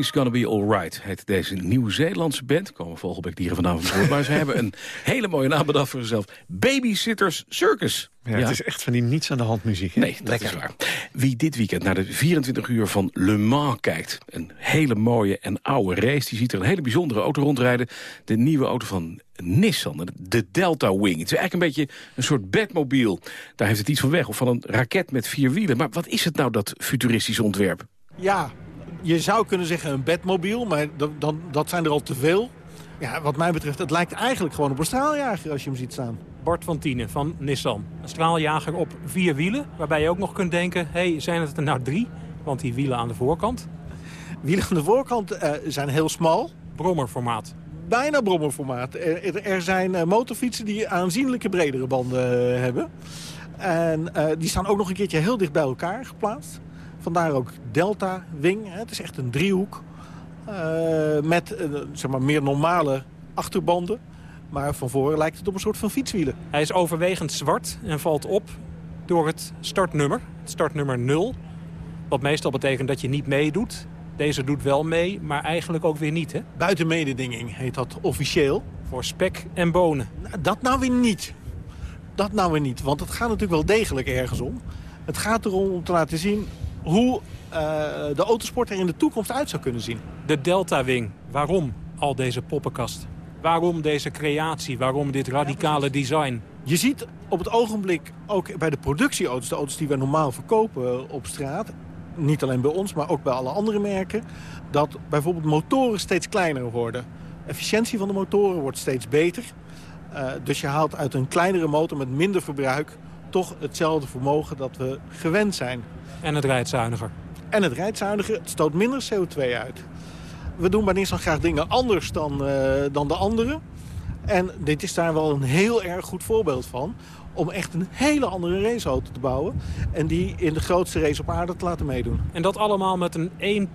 Everything's Gonna Be Alright heet deze Nieuw-Zeelandse band. Komen Vogelbek dieren vanavond voor. Maar ze hebben een hele mooie naam bedacht voor zichzelf. Babysitters Circus. Ja, Het is echt van die niets aan de hand muziek. hè? Nee, dat is waar. Wie dit weekend naar de 24 uur van Le Mans kijkt... een hele mooie en oude race, die ziet er een hele bijzondere auto rondrijden. De nieuwe auto van Nissan, de Delta Wing. Het is eigenlijk een beetje een soort Batmobile. Daar heeft het iets van weg, of van een raket met vier wielen. Maar wat is het nou, dat futuristische ontwerp? Ja, je zou kunnen zeggen een bedmobiel, maar dan, dan, dat zijn er al te veel. Ja, wat mij betreft, het lijkt eigenlijk gewoon op een straaljager als je hem ziet staan. Bart van Tienen van Nissan. Een straaljager op vier wielen, waarbij je ook nog kunt denken... hey, zijn het er nou drie? Want die wielen aan de voorkant. Wielen aan de voorkant eh, zijn heel smal. Brommerformaat. Bijna brommerformaat. Er, zijn eh, motorfietsen die aanzienlijke bredere banden eh, hebben. En die staan ook nog een keertje heel dicht bij elkaar geplaatst. Vandaar ook Delta Wing. Het is echt een driehoek. eh, met eh, zeg maar meer normale achterbanden. Maar van voren lijkt het op een soort van fietswielen. Hij is overwegend zwart en valt op door het startnummer. Het startnummer 0. Wat meestal betekent dat je niet meedoet. Deze doet wel mee, maar eigenlijk ook weer niet. Hè? Buiten mededinging heet dat officieel. Voor spek en bonen. Nou, dat nou weer niet. Dat nou weer niet, want het gaat natuurlijk wel degelijk ergens om. Het gaat erom om te laten zien hoe eh, de autosport er in de toekomst uit zou kunnen zien. De Delta Wing. Waarom al deze poppenkast? Waarom deze creatie? Waarom dit radicale design? Je ziet op het ogenblik ook bij de productieauto's, de auto's die wij normaal verkopen op straat, niet alleen bij ons, maar ook bij alle andere merken, dat bijvoorbeeld motoren steeds kleiner worden. Efficiëntie van de motoren wordt steeds beter. Uh, dus je haalt uit een kleinere motor met minder verbruik toch hetzelfde vermogen dat we gewend zijn. En het rijdt zuiniger. En het rijdt zuiniger, het stoot minder CO2 uit. We doen bij Nissan graag dingen anders dan, uh, dan de anderen. En dit is daar wel een heel erg goed voorbeeld van. Om echt een hele andere raceauto te bouwen. En die in de grootste race op aarde te laten meedoen. En dat allemaal met een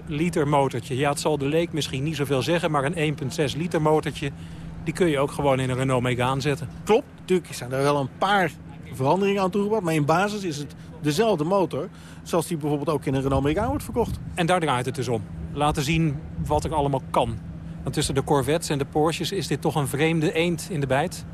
1,6 liter motortje. Ja, het zal de leek misschien niet zoveel zeggen, maar een 1,6 liter motortje... die kun je ook gewoon in een Renault Megane zetten. Klopt, natuurlijk zijn er wel een paar veranderingen aan toegebracht. Maar in basis is het dezelfde motor. Zoals die bijvoorbeeld ook in een Renault Megane wordt verkocht. En daar draait het dus om. Laten zien wat er allemaal kan. Want tussen de Corvettes en de Porsches is dit toch een vreemde eend in de bijt?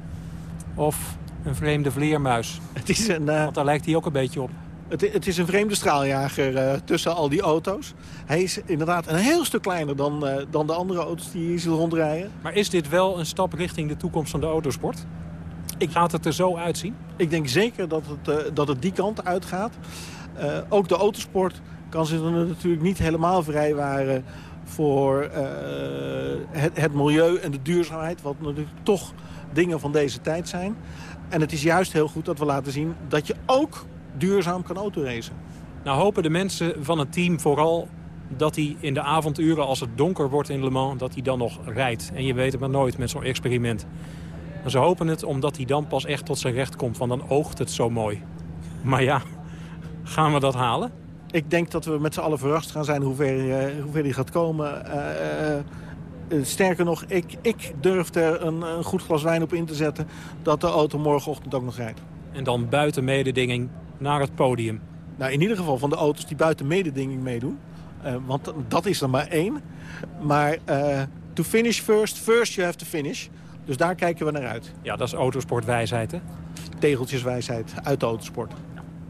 Of een vreemde vleermuis? Het is een, uh, Want daar lijkt hij ook een beetje op. Het, het is een vreemde straaljager uh, tussen al die auto's. Hij is inderdaad een heel stuk kleiner dan, uh, dan de andere auto's die hier zullen rondrijden. Maar is dit wel een stap richting de toekomst van de autosport? Ik Gaat het er zo uitzien? Ik denk zeker dat het, uh, dat het die kant uitgaat. ook de autosport kan zich er natuurlijk niet helemaal vrijwaren voor uh, het, het milieu en de duurzaamheid... wat natuurlijk toch dingen van deze tijd zijn. En het is juist heel goed dat we laten zien dat je ook duurzaam kan autoracen. Nou hopen de mensen van het team vooral dat hij in de avonduren, als het donker wordt in Le Mans... dat hij dan nog rijdt. En je weet het maar nooit met zo'n experiment. En ze hopen het omdat hij dan pas echt tot zijn recht komt. Want dan oogt het zo mooi. Maar ja, gaan we dat halen? Ik denk dat we met z'n allen verrast gaan zijn hoe ver, eh, hoe ver die gaat komen. Eh, eh, sterker nog, ik, ik durf er een, een goed glas wijn op in te zetten... dat de auto morgenochtend ook nog rijdt. En dan buiten mededinging naar het podium. Nou, in ieder geval van de auto's die buiten mededinging meedoen. Uh, want dat is er maar één. Maar uh, to finish first, first you have to finish. Dus daar kijken we naar uit. Ja, dat is autosportwijsheid, hè? Tegeltjeswijsheid uit de autosport.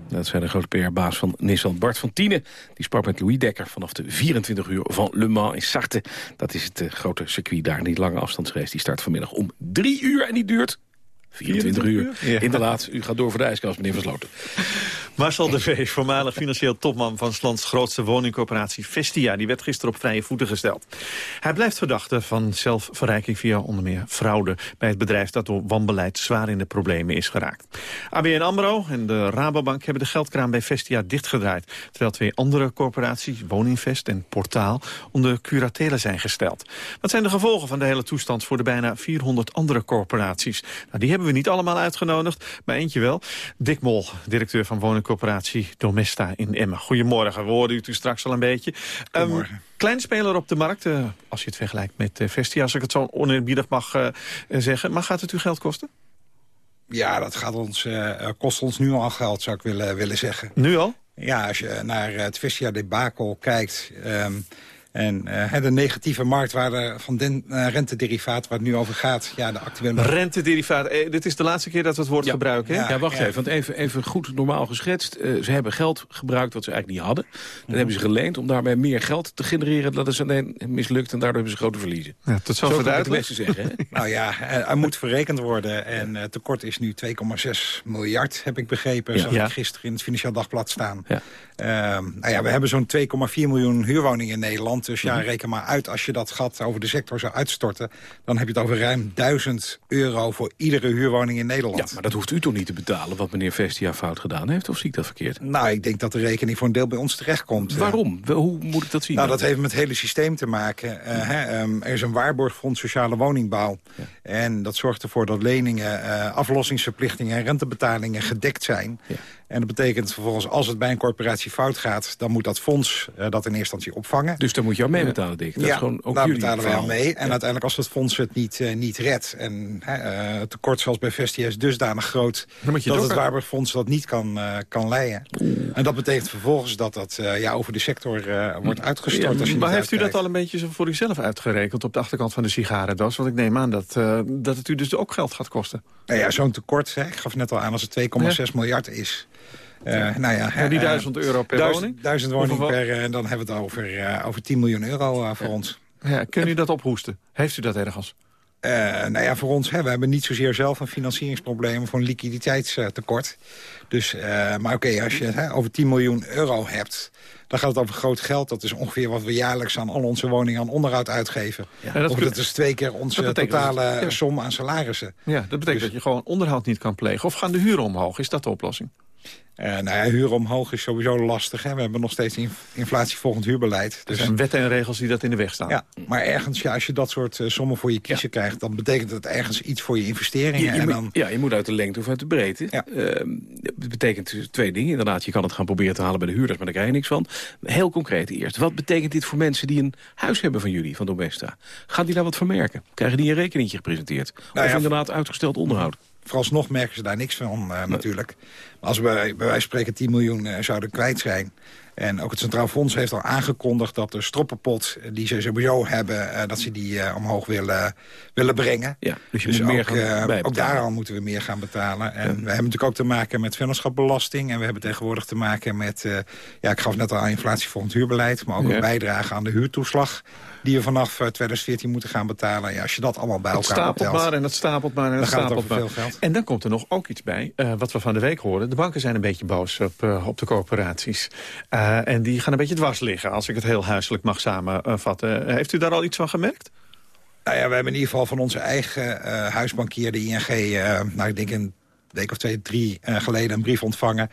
Dat zijn de grote PR-baas van Nissan, Bart van Tienen. Die sprak met Louis Dekker vanaf de 24 uur van Le Mans in Sarthe. Dat is het uh, grote circuit daar, die lange afstandsrace. Die start vanmiddag om drie uur en die duurt 24 uur. Ja. Inderdaad, u gaat door voor de ijskast, meneer Versloten. Marcel de Vee, voormalig financieel topman van Slands grootste woningcorporatie Vestia. Die werd gisteren op vrije voeten gesteld. Hij blijft verdachte van zelfverrijking via onder meer fraude... bij het bedrijf dat door wanbeleid zwaar in de problemen is geraakt. ABN AMRO en de Rabobank hebben de geldkraan bij Vestia dichtgedraaid... terwijl twee andere corporaties, Woninvest en Portaal... onder curatele zijn gesteld. Wat zijn de gevolgen van de hele toestand voor de bijna 400 andere corporaties? Nou, die hebben we niet allemaal uitgenodigd, maar eentje wel. Dick Mol, directeur van woningcorporatie Domesta in Emmen. Goedemorgen, we hoorden u toen straks al een beetje. Um, kleine speler op de markt, uh, als je het vergelijkt met uh, Vestia... als ik het zo oneerbiedig mag uh, zeggen. Maar gaat het u geld kosten? Ja, dat gaat ons, kost ons nu al geld, zou ik willen, willen zeggen. Nu al? Ja, als je naar het Vestia debakel kijkt... Um, en uh, de negatieve marktwaarde van den, uh, rentederivaat waar het nu over gaat. Ja, de actuele... Rentederivaat, eh, dit is de laatste keer dat we het woord ja. gebruiken. Hè? Ja, ja wacht even, want even, even goed normaal geschetst. Uh, ze hebben geld gebruikt wat ze eigenlijk niet hadden. Dat mm. hebben ze geleend om daarmee meer geld te genereren. Dat is alleen mislukt en daardoor hebben ze grote verliezen. Ja, tot zo, het beste zeggen. nou ja, er moet verrekend worden. En het tekort is nu 2,6 miljard, heb ik begrepen. Zag ik gisteren in het Financieel Dagblad staan. Ja. nou ja, we hebben zo'n 2,4 miljoen huurwoningen in Nederland. Dus ja, reken maar uit als je dat gat over de sector zou uitstorten... dan heb je het over ruim 1000 euro voor iedere huurwoning in Nederland. Ja, maar dat hoeft u toch niet te betalen wat meneer Vestia fout gedaan heeft? Of zie ik dat verkeerd? Nou, ik denk dat de rekening voor een deel bij ons terechtkomt. Waarom? Hoe moet ik dat zien? Nou, dat heeft met het hele systeem te maken. Uh, hè, um, er is een waarborgfonds sociale woningbouw. Ja. En dat zorgt ervoor dat leningen, uh, aflossingsverplichtingen en rentebetalingen gedekt zijn... Ja. En dat betekent vervolgens, als het bij een corporatie fout gaat... dan moet dat fonds uh, dat in eerste instantie opvangen. Dus dan moet je al mee betalen, Dick? Dat ja, is gewoon ook daar betalen wij al mee. En ja. uiteindelijk als het fonds het niet, uh, niet redt... en het tekort zoals bij Vestia is dusdanig groot... dat het waarborgfonds dat niet kan, kan leiden. En dat betekent vervolgens dat dat ja, over de sector wordt uitgestort. als je maar heeft u dat al een beetje voor uzelf uitgerekend... op de achterkant van de sigarendoos? Want ik neem aan dat, dat het u dus ook geld gaat kosten. Nou ja, zo'n tekort, hè, ik gaf net al aan, als het 2,6 ja. miljard is... Uh, nou ja, ja, die duizend euro per duizend, woning? Duizend woningen per, en dan hebben we het over, over 10 miljoen euro voor ons. Ja, kun u dat ophoesten? Heeft u dat ergens? Uh, nou ja, voor ons, hè, we hebben niet zozeer zelf een financieringsprobleem... voor een liquiditeitstekort. Dus, uh, maar oké, okay, als je hè, over 10 miljoen euro hebt... dan gaat het over groot geld. Dat is ongeveer wat we jaarlijks aan al onze woningen aan onderhoud uitgeven. Ja, dat, of dat is twee keer onze totale dat, ja. som aan salarissen. Ja, dat betekent dus, dat je gewoon onderhoud niet kan plegen. Of gaan de huren omhoog? Is dat de oplossing? Uh, nou ja, huur omhoog is sowieso lastig. Hè? We hebben nog steeds inflatievolgend huurbeleid. Dus er zijn wetten en regels die dat in de weg staan. Ja, maar ergens, ja, als je dat soort uh, sommen voor je kiezen ja. krijgt... dan betekent het ergens iets voor je investeringen. Je, je en dan... Ja, je moet uit de lengte of uit de breedte. Ja. Uh, dat betekent dus twee dingen. Inderdaad, je kan het gaan proberen te halen bij de huurders... maar daar krijg je niks van. Heel concreet eerst. Wat betekent dit voor mensen die een huis hebben van jullie, van Domesta? Gaan die daar wat van merken? Krijgen die een rekeningetje gepresenteerd? Nou, of ja, inderdaad uitgesteld onderhoud? Vooralsnog merken ze daar niks van uh, natuurlijk. Maar als we bij wijze van spreken 10 miljoen uh, zouden kwijt zijn... En ook het Centraal Fonds heeft al aangekondigd dat de stroppenpot die ze sowieso hebben... Uh, dat ze die omhoog willen, willen brengen. Ja, dus je dus moet meer ook, ook daar al moeten we meer gaan betalen. En ja. we hebben natuurlijk ook te maken met vennootschapbelasting. En we hebben tegenwoordig te maken met... ja, ik gaf net al aan inflatievolgend huurbeleid... maar ook ja. een bijdrage aan de huurtoeslag die we vanaf 2014 moeten gaan betalen. Ja, als je dat allemaal bij het elkaar stapelt optelt, maar en het stapelt maar en het stapelt maar. Veel geld. En dan komt er nog ook iets bij, uh, wat we van de week hoorden. De banken zijn een beetje boos op, uh, op de corporaties. Uh, en die gaan een beetje dwars liggen, als ik het heel huiselijk mag samenvatten. heeft u daar al iets van gemerkt? Nou ja, we hebben in ieder geval van onze eigen huisbankier, de ING... Nou, ik denk een week of twee, drie geleden een brief ontvangen...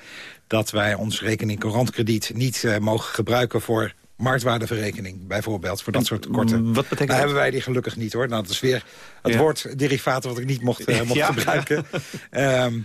dat wij ons rekening courantkrediet niet mogen gebruiken voor marktwaardeverrekening, bijvoorbeeld, voor dat soort tekorten. Wat betekent nou, hebben wij die gelukkig niet, hoor. Nou, dat is weer het Ja. woord derivaten wat ik niet mocht, eh, mocht Ja. gebruiken. Ehm,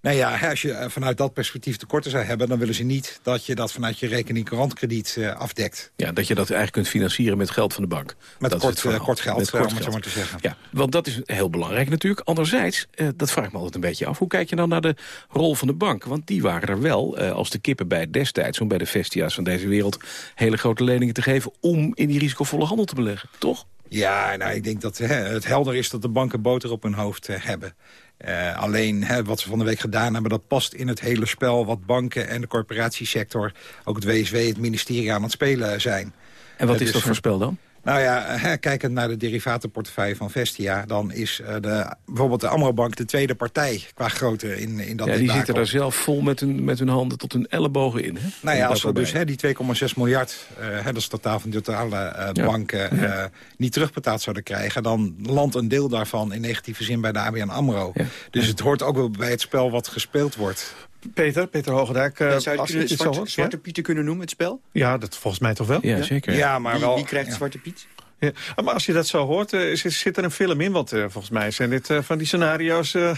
nou ja, als je eh, vanuit dat perspectief tekorten zou hebben... dan willen ze niet dat je dat vanuit je rekening courantkrediet eh, afdekt. Ja, dat je dat eigenlijk kunt financieren met geld van de bank. Met Dat is kort, eh, kort geld, Met kort om het zo maar te zeggen. Ja, want dat is heel belangrijk natuurlijk. Anderzijds, eh, dat vraag ik me altijd een beetje af. Hoe kijk je dan naar de rol van de bank? Want die waren er wel, eh, als de kippen bij destijds... om bij de Vestia's van deze wereld hele grote leningen te geven... om in die risicovolle handel te beleggen, toch? Ja, nou, ik denk dat hè, het helder is dat de banken boter op hun hoofd eh, hebben. Eh, alleen hè, wat ze van de week gedaan hebben, dat past in het hele spel... wat banken en de corporatiesector, ook het WSW, het ministerie aan het spelen zijn. En wat Het is dat voor spel dan? Nou ja, kijkend naar de derivatenportefeuille van Vestia... dan is eh, de, bijvoorbeeld de Amrobank de tweede partij qua grootte in, in dat Ja, die debakel. zitten daar zelf vol met hun, met hun handen tot hun ellebogen in. Hè? Nou ja, als we dus hè, die 2,6 miljard, hè, dat is totaal van de totale eh, Ja. banken, Ja. niet terugbetaald zouden krijgen... dan landt een deel daarvan in negatieve zin bij de ABN AMRO. Dus het hoort ook wel bij het spel wat gespeeld wordt. Peter, Peter Hogendijk. eh, Ja, zou je als het zwarte, hoort, zwarte? Pieten kunnen noemen, het spel? Ja, dat volgens mij toch wel? Ja, zeker. Ja, maar wie, wel- wie krijgt ja. Zwarte Piet? Ja. Maar als je dat zo hoort, eh, zit, zit er een film in? Want eh, volgens mij zijn dit eh, van die scenario's... eh,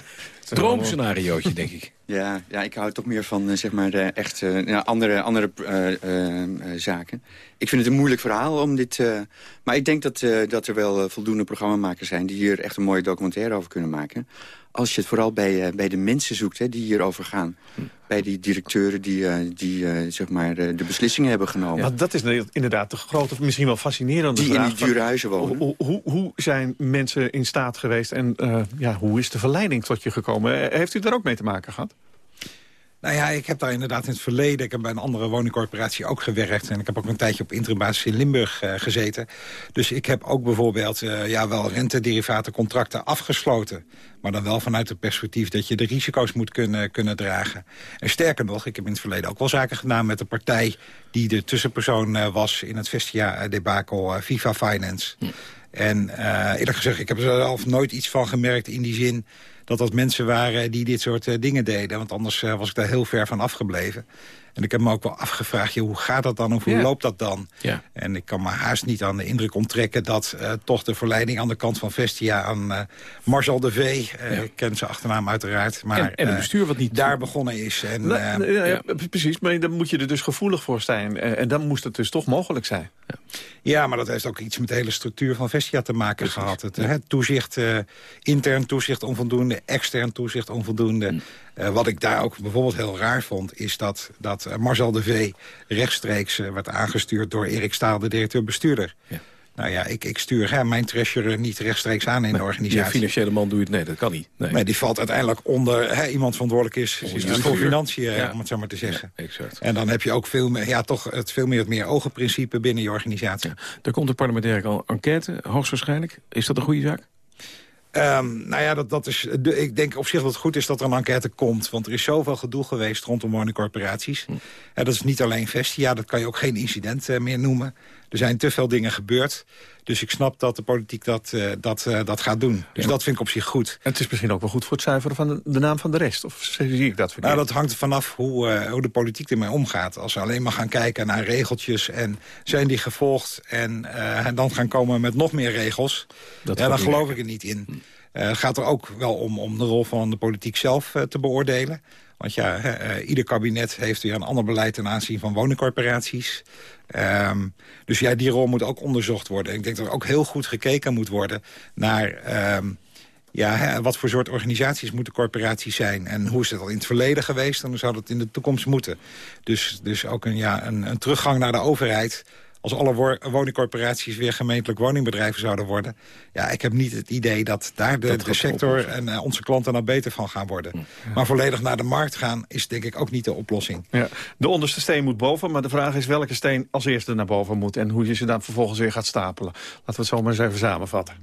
Droomscenariootje, denk ik. Ja, ja, ik hou toch meer van zeg maar, echt ja, andere, andere zaken. Ik vind het een moeilijk verhaal om dit... eh, maar ik denk dat, eh, dat er wel voldoende programmamakers zijn... die hier echt een mooie documentaire over kunnen maken. Als je het vooral bij, eh, bij de mensen zoekt hè, die hierover gaan. Bij die directeuren die, eh, die eh, zeg maar, de beslissingen hebben genomen. Want dat is inderdaad de grote, misschien wel fascinerende Die in vraag. die dure huizen wonen. Hoe, hoe, hoe zijn mensen in staat geweest en ja, hoe is de verleiding tot je gekomen? Heeft u daar ook mee te maken gehad? Nou ja, ik heb daar inderdaad in het verleden... ik heb bij een andere woningcorporatie ook gewerkt... en ik heb ook een tijdje op interimbasis in Limburg eh, gezeten. Dus ik heb ook bijvoorbeeld eh, ja, wel rentederivatencontracten afgesloten. Maar dan wel vanuit het perspectief dat je de risico's moet kunnen, kunnen dragen. En sterker nog, ik heb in het verleden ook wel zaken gedaan... met de partij die de tussenpersoon eh, was in het Vestia-debakel Viva Finance... En eh, eerlijk gezegd, ik heb er zelf nooit iets van gemerkt in die zin dat dat mensen waren die dit soort eh, dingen deden. Want anders eh, was ik daar heel ver van afgebleven. En ik heb me ook wel afgevraagd, joh, hoe gaat dat dan of hoe Ja. loopt dat dan? Ja. En ik kan me haast niet aan de indruk onttrekken... dat eh, toch de verleiding aan de kant van Vestia aan eh Marcel de V... eh, ik ken zijn achternaam uiteraard, maar En- eh, bestuur wat niet- daar begonnen is. En, Nou, ja, ja, Precies, maar dan moet je er dus gevoelig voor zijn. En dan moest het dus toch mogelijk zijn. Ja, maar dat heeft ook iets met de hele structuur van Vestia te maken gehad. Het toezicht, intern toezicht onvoldoende, extern toezicht onvoldoende. Eh, wat ik daar ook bijvoorbeeld heel raar vond... is dat, dat eh, Marcel de V rechtstreeks eh, werd aangestuurd door Erik Staal, de directeur-bestuurder. Nou ja, ik, ik stuur hè, mijn treasurer niet rechtstreeks aan in de Ja, organisatie. financiële man doe je het. Nee, dat kan niet. Nee. Nee, die valt uiteindelijk onder hè, iemand verantwoordelijk is, dus voor financiën, Ja. om het zo maar te zeggen. Exact. En dan heb je ook veel meer, ja, toch het veel meer het meer ogenprincipe binnen je organisatie. Er komt een parlementaire en- enquête, hoogstwaarschijnlijk. Is dat een goede zaak? Ehm, nou ja, dat, dat is, de, ik denk op zich dat het goed is dat er een enquête komt. Want er is zoveel gedoe geweest rondom woningcorporaties. Hm. En dat is niet alleen Vestia, dat kan je ook geen incident eh, meer noemen. Er zijn te veel dingen gebeurd. Dus ik snap dat de politiek dat, eh, dat, eh, dat gaat doen. Dus dat vind ik op zich goed. En het is misschien ook wel goed voor het zuiveren van de, de naam van de rest. Of zie ik dat verkeerd? Nou, dat hangt er vanaf hoe, eh, hoe de politiek ermee omgaat. Als we alleen maar gaan kijken naar regeltjes en zijn die gevolgd... en, en dan gaan komen met nog meer regels, Dat ja, dan geloof ik er niet in. Eh, het gaat er ook wel om, om de rol van de politiek zelf te beoordelen. Want ja, ieder kabinet heeft weer een ander beleid ten aanzien van woningcorporaties. Ehm, dus ja, die rol moet ook onderzocht worden. Ik denk dat er ook heel goed gekeken moet worden naar... ehm, ja, wat voor soort organisaties moeten corporaties zijn? En hoe is het al in het verleden geweest? En hoe zou dat in de toekomst moeten? Dus, dus ook een, ja, een, een teruggang naar de overheid... Als alle wo- woningcorporaties weer gemeentelijk woningbedrijven zouden worden... ja, ik heb niet het idee dat daar de, Dat de gaat sector en eh, onze klanten nou beter van gaan worden. Maar volledig naar de markt gaan is denk ik ook niet de oplossing. Ja, de onderste steen moet boven, maar de vraag is welke steen als eerste naar boven moet... en hoe je ze dan vervolgens weer gaat stapelen. Laten we het zo maar eens even samenvatten.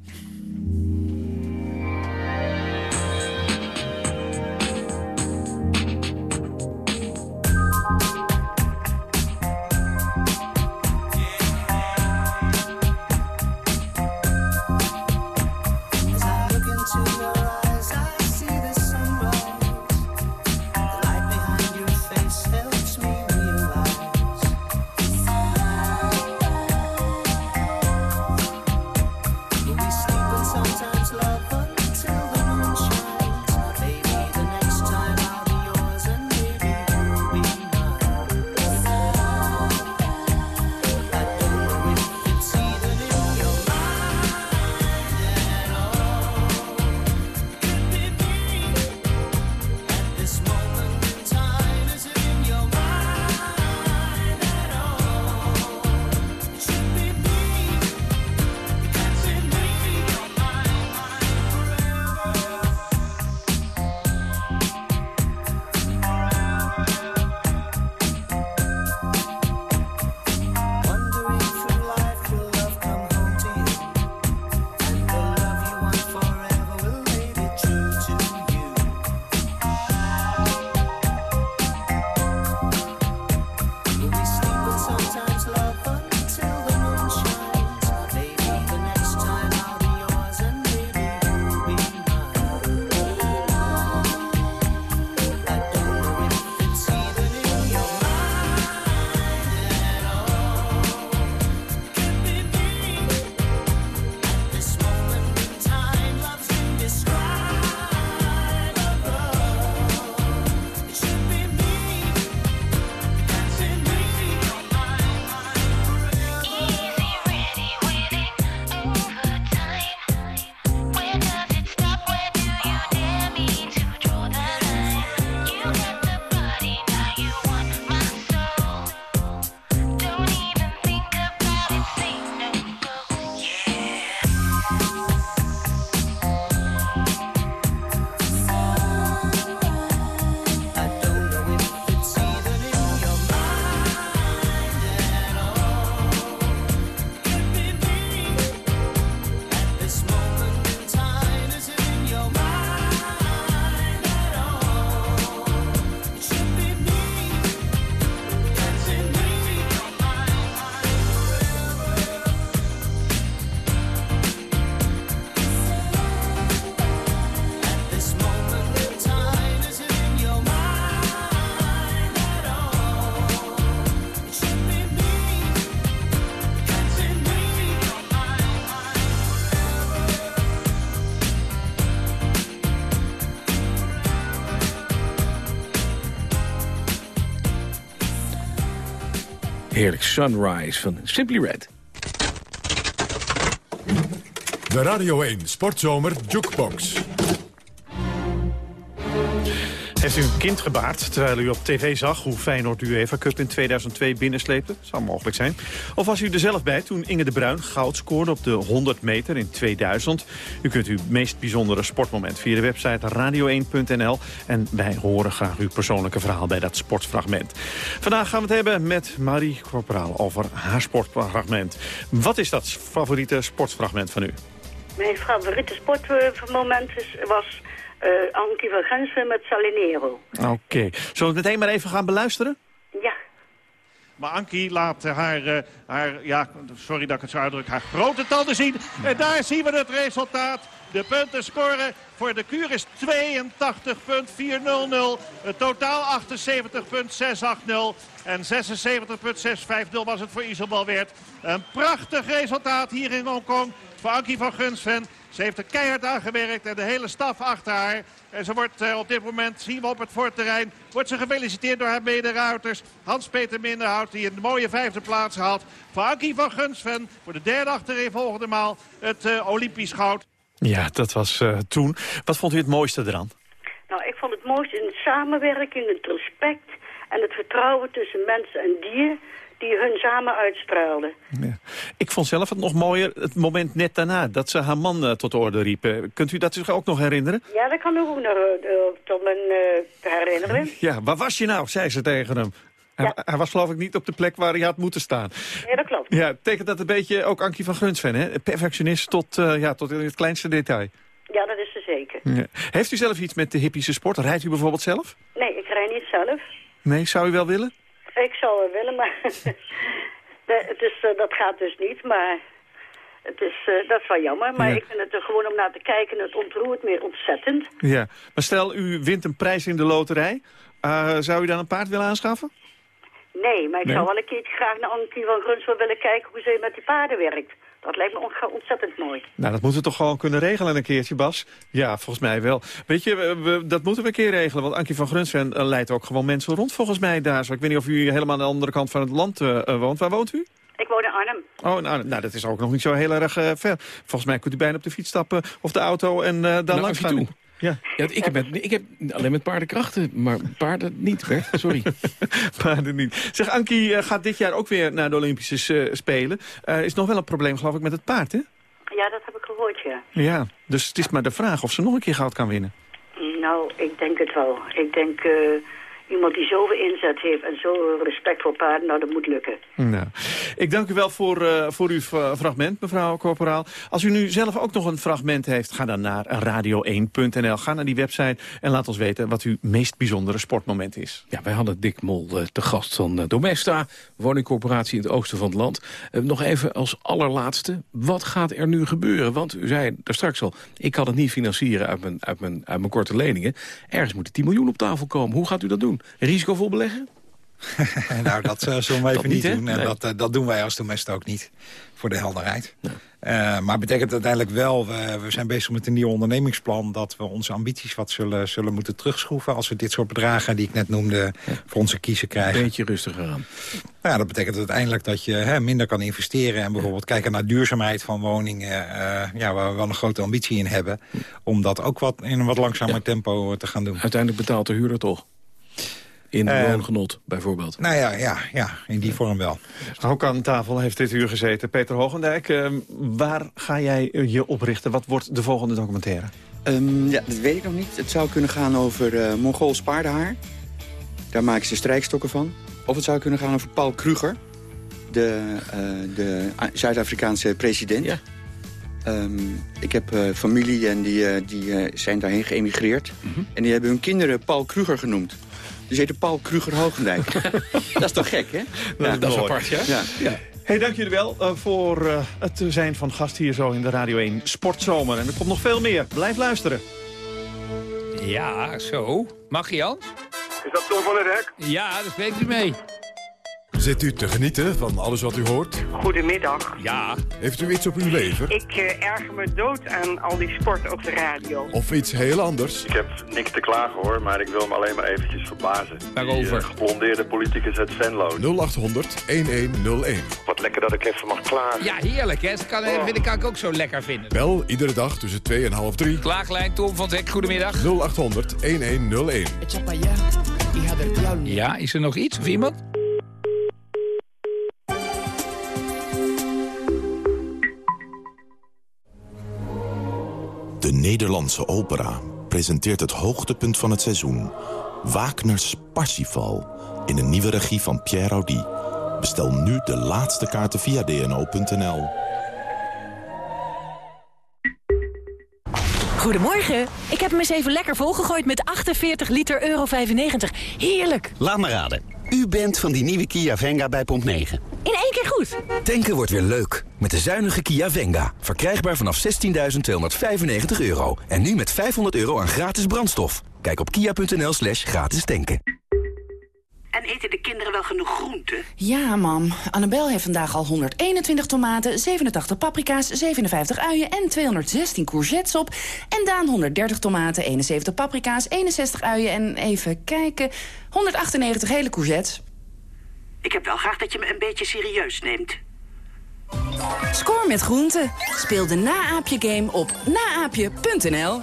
Heerlijk Sunrise van Simply Red. De Radio 1 Sportzomer Jukebox. Heeft u een kind gebaard terwijl u op tv zag hoe Feyenoord de UEFA Cup in 2002 binnensleepte? Zou mogelijk zijn. Of was u er zelf bij toen Inge de Bruin goud scoorde op de 100 meter in 2000? U kunt uw meest bijzondere sportmoment via de website radio1.nl. En wij horen graag uw persoonlijke verhaal bij dat sportfragment. Vandaag gaan we het hebben met Marie Corporaal over haar sportfragment. Wat is dat favoriete sportfragment van u? Mijn favoriete sportmoment was eh Ankie van Gensen met Salinero. Oké. Zullen we het meteen maar even gaan beluisteren? Ja. Maar Ankie laat haar, eh, haar, ja, sorry dat ik het zo uitdruk, haar grote tanden zien. En daar zien we het resultaat. De punten scoren voor de Kuur is 82.400. Het totaal 78.680. En 76.650 was het voor Iselbalweert. Een prachtig resultaat hier in Hongkong voor Ankie van Gunsven. Ze heeft er keihard aan gewerkt en de hele staf achter haar. En ze wordt eh, op dit moment, zien we op het voorterrein, wordt ze gefeliciteerd door haar mederuiters. Hans-Peter Minderhout die een mooie vijfde plaats haalt. Voor Ankie van Gunsven voor de derde achterin volgende maal het eh, Olympisch goud. Ja, dat was eh, toen. Wat vond u het mooiste eraan? Nou, ik vond het mooiste in de samenwerking, het respect en het vertrouwen tussen mensen en dier die hun samen uitstraalden. Ik vond zelf het nog mooier het moment net daarna dat ze haar man eh, tot de orde riep. Eh, Kunt u dat zich ook nog herinneren? Ja, dat kan ik ook nog eh, tot mijn te herinneren. Ja, waar was je nou, zei ze tegen hem. Hij, hij was geloof ik niet op de plek waar hij had moeten staan. Ja, dat klopt. Ja, tekent dat een beetje ook Ankie van Grunsven, hè? Perfectionist tot, ja, tot in het kleinste detail. Ja, dat is ze zeker. Ja. Heeft u zelf iets met de hippische sport? Rijdt u bijvoorbeeld zelf? Nee, ik rij niet zelf. Nee, zou u wel willen? Ik zou wel willen, maar Nee, het is, eh, dat gaat dus niet. Maar het is, eh, dat is wel jammer. Maar Ja. ik vind het er gewoon om naar te kijken. Het ontroert me ontzettend. Ja. Maar stel, u wint een prijs in de loterij. Eh, zou u dan een paard willen aanschaffen? Nee, maar ik Nee? zou wel een keertje graag naar Ankie van Grunsel willen kijken hoe ze met die paarden werkt. Dat lijkt me ontzettend mooi. Nou, dat moeten we toch gewoon kunnen regelen een keertje, Bas? Ja, volgens mij wel. Weet je, we- we- dat moeten we een keer regelen. Want Ankie van Grunsven eh, leidt ook gewoon mensen rond volgens mij daar. Zo. Ik weet niet of u helemaal aan de andere kant van het land eh, eh, woont. Waar woont u? Ik woon in Arnhem. Oh, nou, nou, dat is ook nog niet zo heel erg eh, ver. Volgens mij kunt u bijna op de fiets stappen of de auto en eh daar Nou, langs gaan. Ja. Ja, ik, heb met, ik heb alleen met paardenkrachten, maar paarden niet, Bert. Sorry. Paarden niet. Zeg, Ankie eh, gaat dit jaar ook weer naar de Olympische eh, Spelen. Eh, is nog wel een probleem, geloof ik, met het paard, hè? Ja, dat heb ik gehoord, ja. Ja, dus het is maar de vraag of ze nog een keer goud kan winnen. Nou, ik denk het wel. Ik denk eh, iemand die zoveel inzet heeft en zo respect voor paarden, nou, dat moet lukken. Nou, ik dank u wel voor, eh, voor uw fragment, mevrouw Corporaal. Als u nu zelf ook nog een fragment heeft, ga dan naar radio1.nl. Ga naar die website en laat ons weten wat uw meest bijzondere sportmoment is. Ja, wij hadden Dick Mol eh, te gast van eh, Domesta, woningcorporatie in het oosten van het land. Nog even als allerlaatste, wat gaat er nu gebeuren? Want u zei daar straks al, ik kan het niet financieren uit mijn, uit mijn, uit mijn korte leningen. Ergens moeten 10 miljoen op tafel komen. Hoe gaat u dat doen? Risicovol beleggen? nou, dat eh, zullen we Dat even niet, doen. En Nee. dat, eh, dat doen wij als Domest ook niet, voor de helderheid. Eh, maar betekent uiteindelijk wel, we, we zijn bezig met een nieuw ondernemingsplan... dat we onze ambities wat zullen, zullen moeten terugschroeven... als we dit soort bedragen die ik net noemde voor onze kiezen krijgen. Een beetje rustiger aan. Nou ja, dat betekent uiteindelijk dat je hè, minder kan investeren... en bijvoorbeeld kijken naar duurzaamheid van woningen... ja, waar we wel een grote ambitie in hebben... om dat ook wat in een wat langzamer tempo te gaan doen. Uiteindelijk betaalt de huurder toch? In Eh, woongenot, bijvoorbeeld. Nou ja, ja, ja, in die vorm wel. Ook aan tafel heeft dit uur gezeten. Peter Hogendijk, eh, waar ga jij je oprichten? Wat wordt de volgende documentaire? Ehm, ja, dat weet ik nog niet. Het zou kunnen gaan over eh Mongools paardenhaar. Daar maken ze strijkstokken van. Of het zou kunnen gaan over Paul Kruger, de, eh, de Zuid-Afrikaanse president. Ehm, ik heb eh, familie en die, die zijn daarheen geëmigreerd. En die hebben hun kinderen Paul Kruger genoemd. Dus heette Paul Kruger Hogendijk. dat is toch gek, hè? dat is apart, ja? ja. ja. Hey, dank jullie wel eh, voor eh, het zijn van gast hier zo in de Radio 1 Sportzomer. En er komt nog veel meer. Blijf luisteren. Ja, zo. Mag je, Jans? Is dat Tom van het Hek? Ja, daar spreekt u mee. Zit u te genieten van alles wat u hoort? Goedemiddag. Ja. Heeft u iets op uw lever? Ik uh, erger me dood aan al die sport op de radio. Of iets heel anders? Ik heb niks te klagen hoor, maar ik wil me alleen maar eventjes verbazen. Waarover? Uh, geblondeerde politicus uit Venlo. 0800 1101. Wat lekker dat ik even mag klagen. Ja, heerlijk hè. Dat kan, oh. vind ik ook zo lekker vinden. Bel iedere dag tussen 2 en half 3. Klaaglijn Tom van Zek, goedemiddag. 0800 1101. Ja, is er nog iets of iemand? De Nederlandse opera presenteert het hoogtepunt van het seizoen. Wagner's Parsifal in een nieuwe regie van Pierre Audi. Bestel nu de laatste kaarten via dno.nl. Goedemorgen. Ik heb hem eens even lekker volgegooid met 48 liter euro 95. Heerlijk. Laat me raden. U bent van die nieuwe Kia Venga bij Pomp 9. In één keer goed. Tanken wordt weer leuk. Met de zuinige Kia Venga. Verkrijgbaar vanaf 16.295 euro. En nu met 500 euro aan gratis brandstof. Kijk op kia.nl slash gratis tanken. En eten de kinderen wel genoeg groenten? Ja, mam. Annabel heeft vandaag al 121 tomaten, 87 paprika's, 57 uien en 216 courgettes op. En Daan 130 tomaten, 71 paprika's, 61 uien en even kijken... 198 hele courgettes. Ik heb wel graag dat je me een beetje serieus neemt. Score met groenten. Speel de Naaapje-game op naaapje.nl.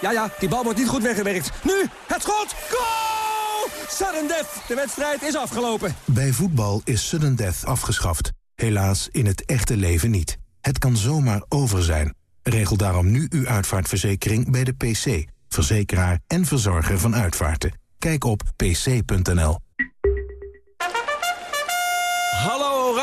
Ja, ja, die bal wordt niet goed weggewerkt. Nu, het schot! Goal! Sudden death! De wedstrijd is afgelopen. Bij voetbal is sudden death afgeschaft. Helaas in het echte leven niet. Het kan zomaar over zijn. Regel daarom nu uw uitvaartverzekering bij de PC. Verzekeraar en verzorger van uitvaarten. Kijk op pc.nl.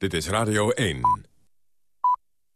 Dit is Radio 1.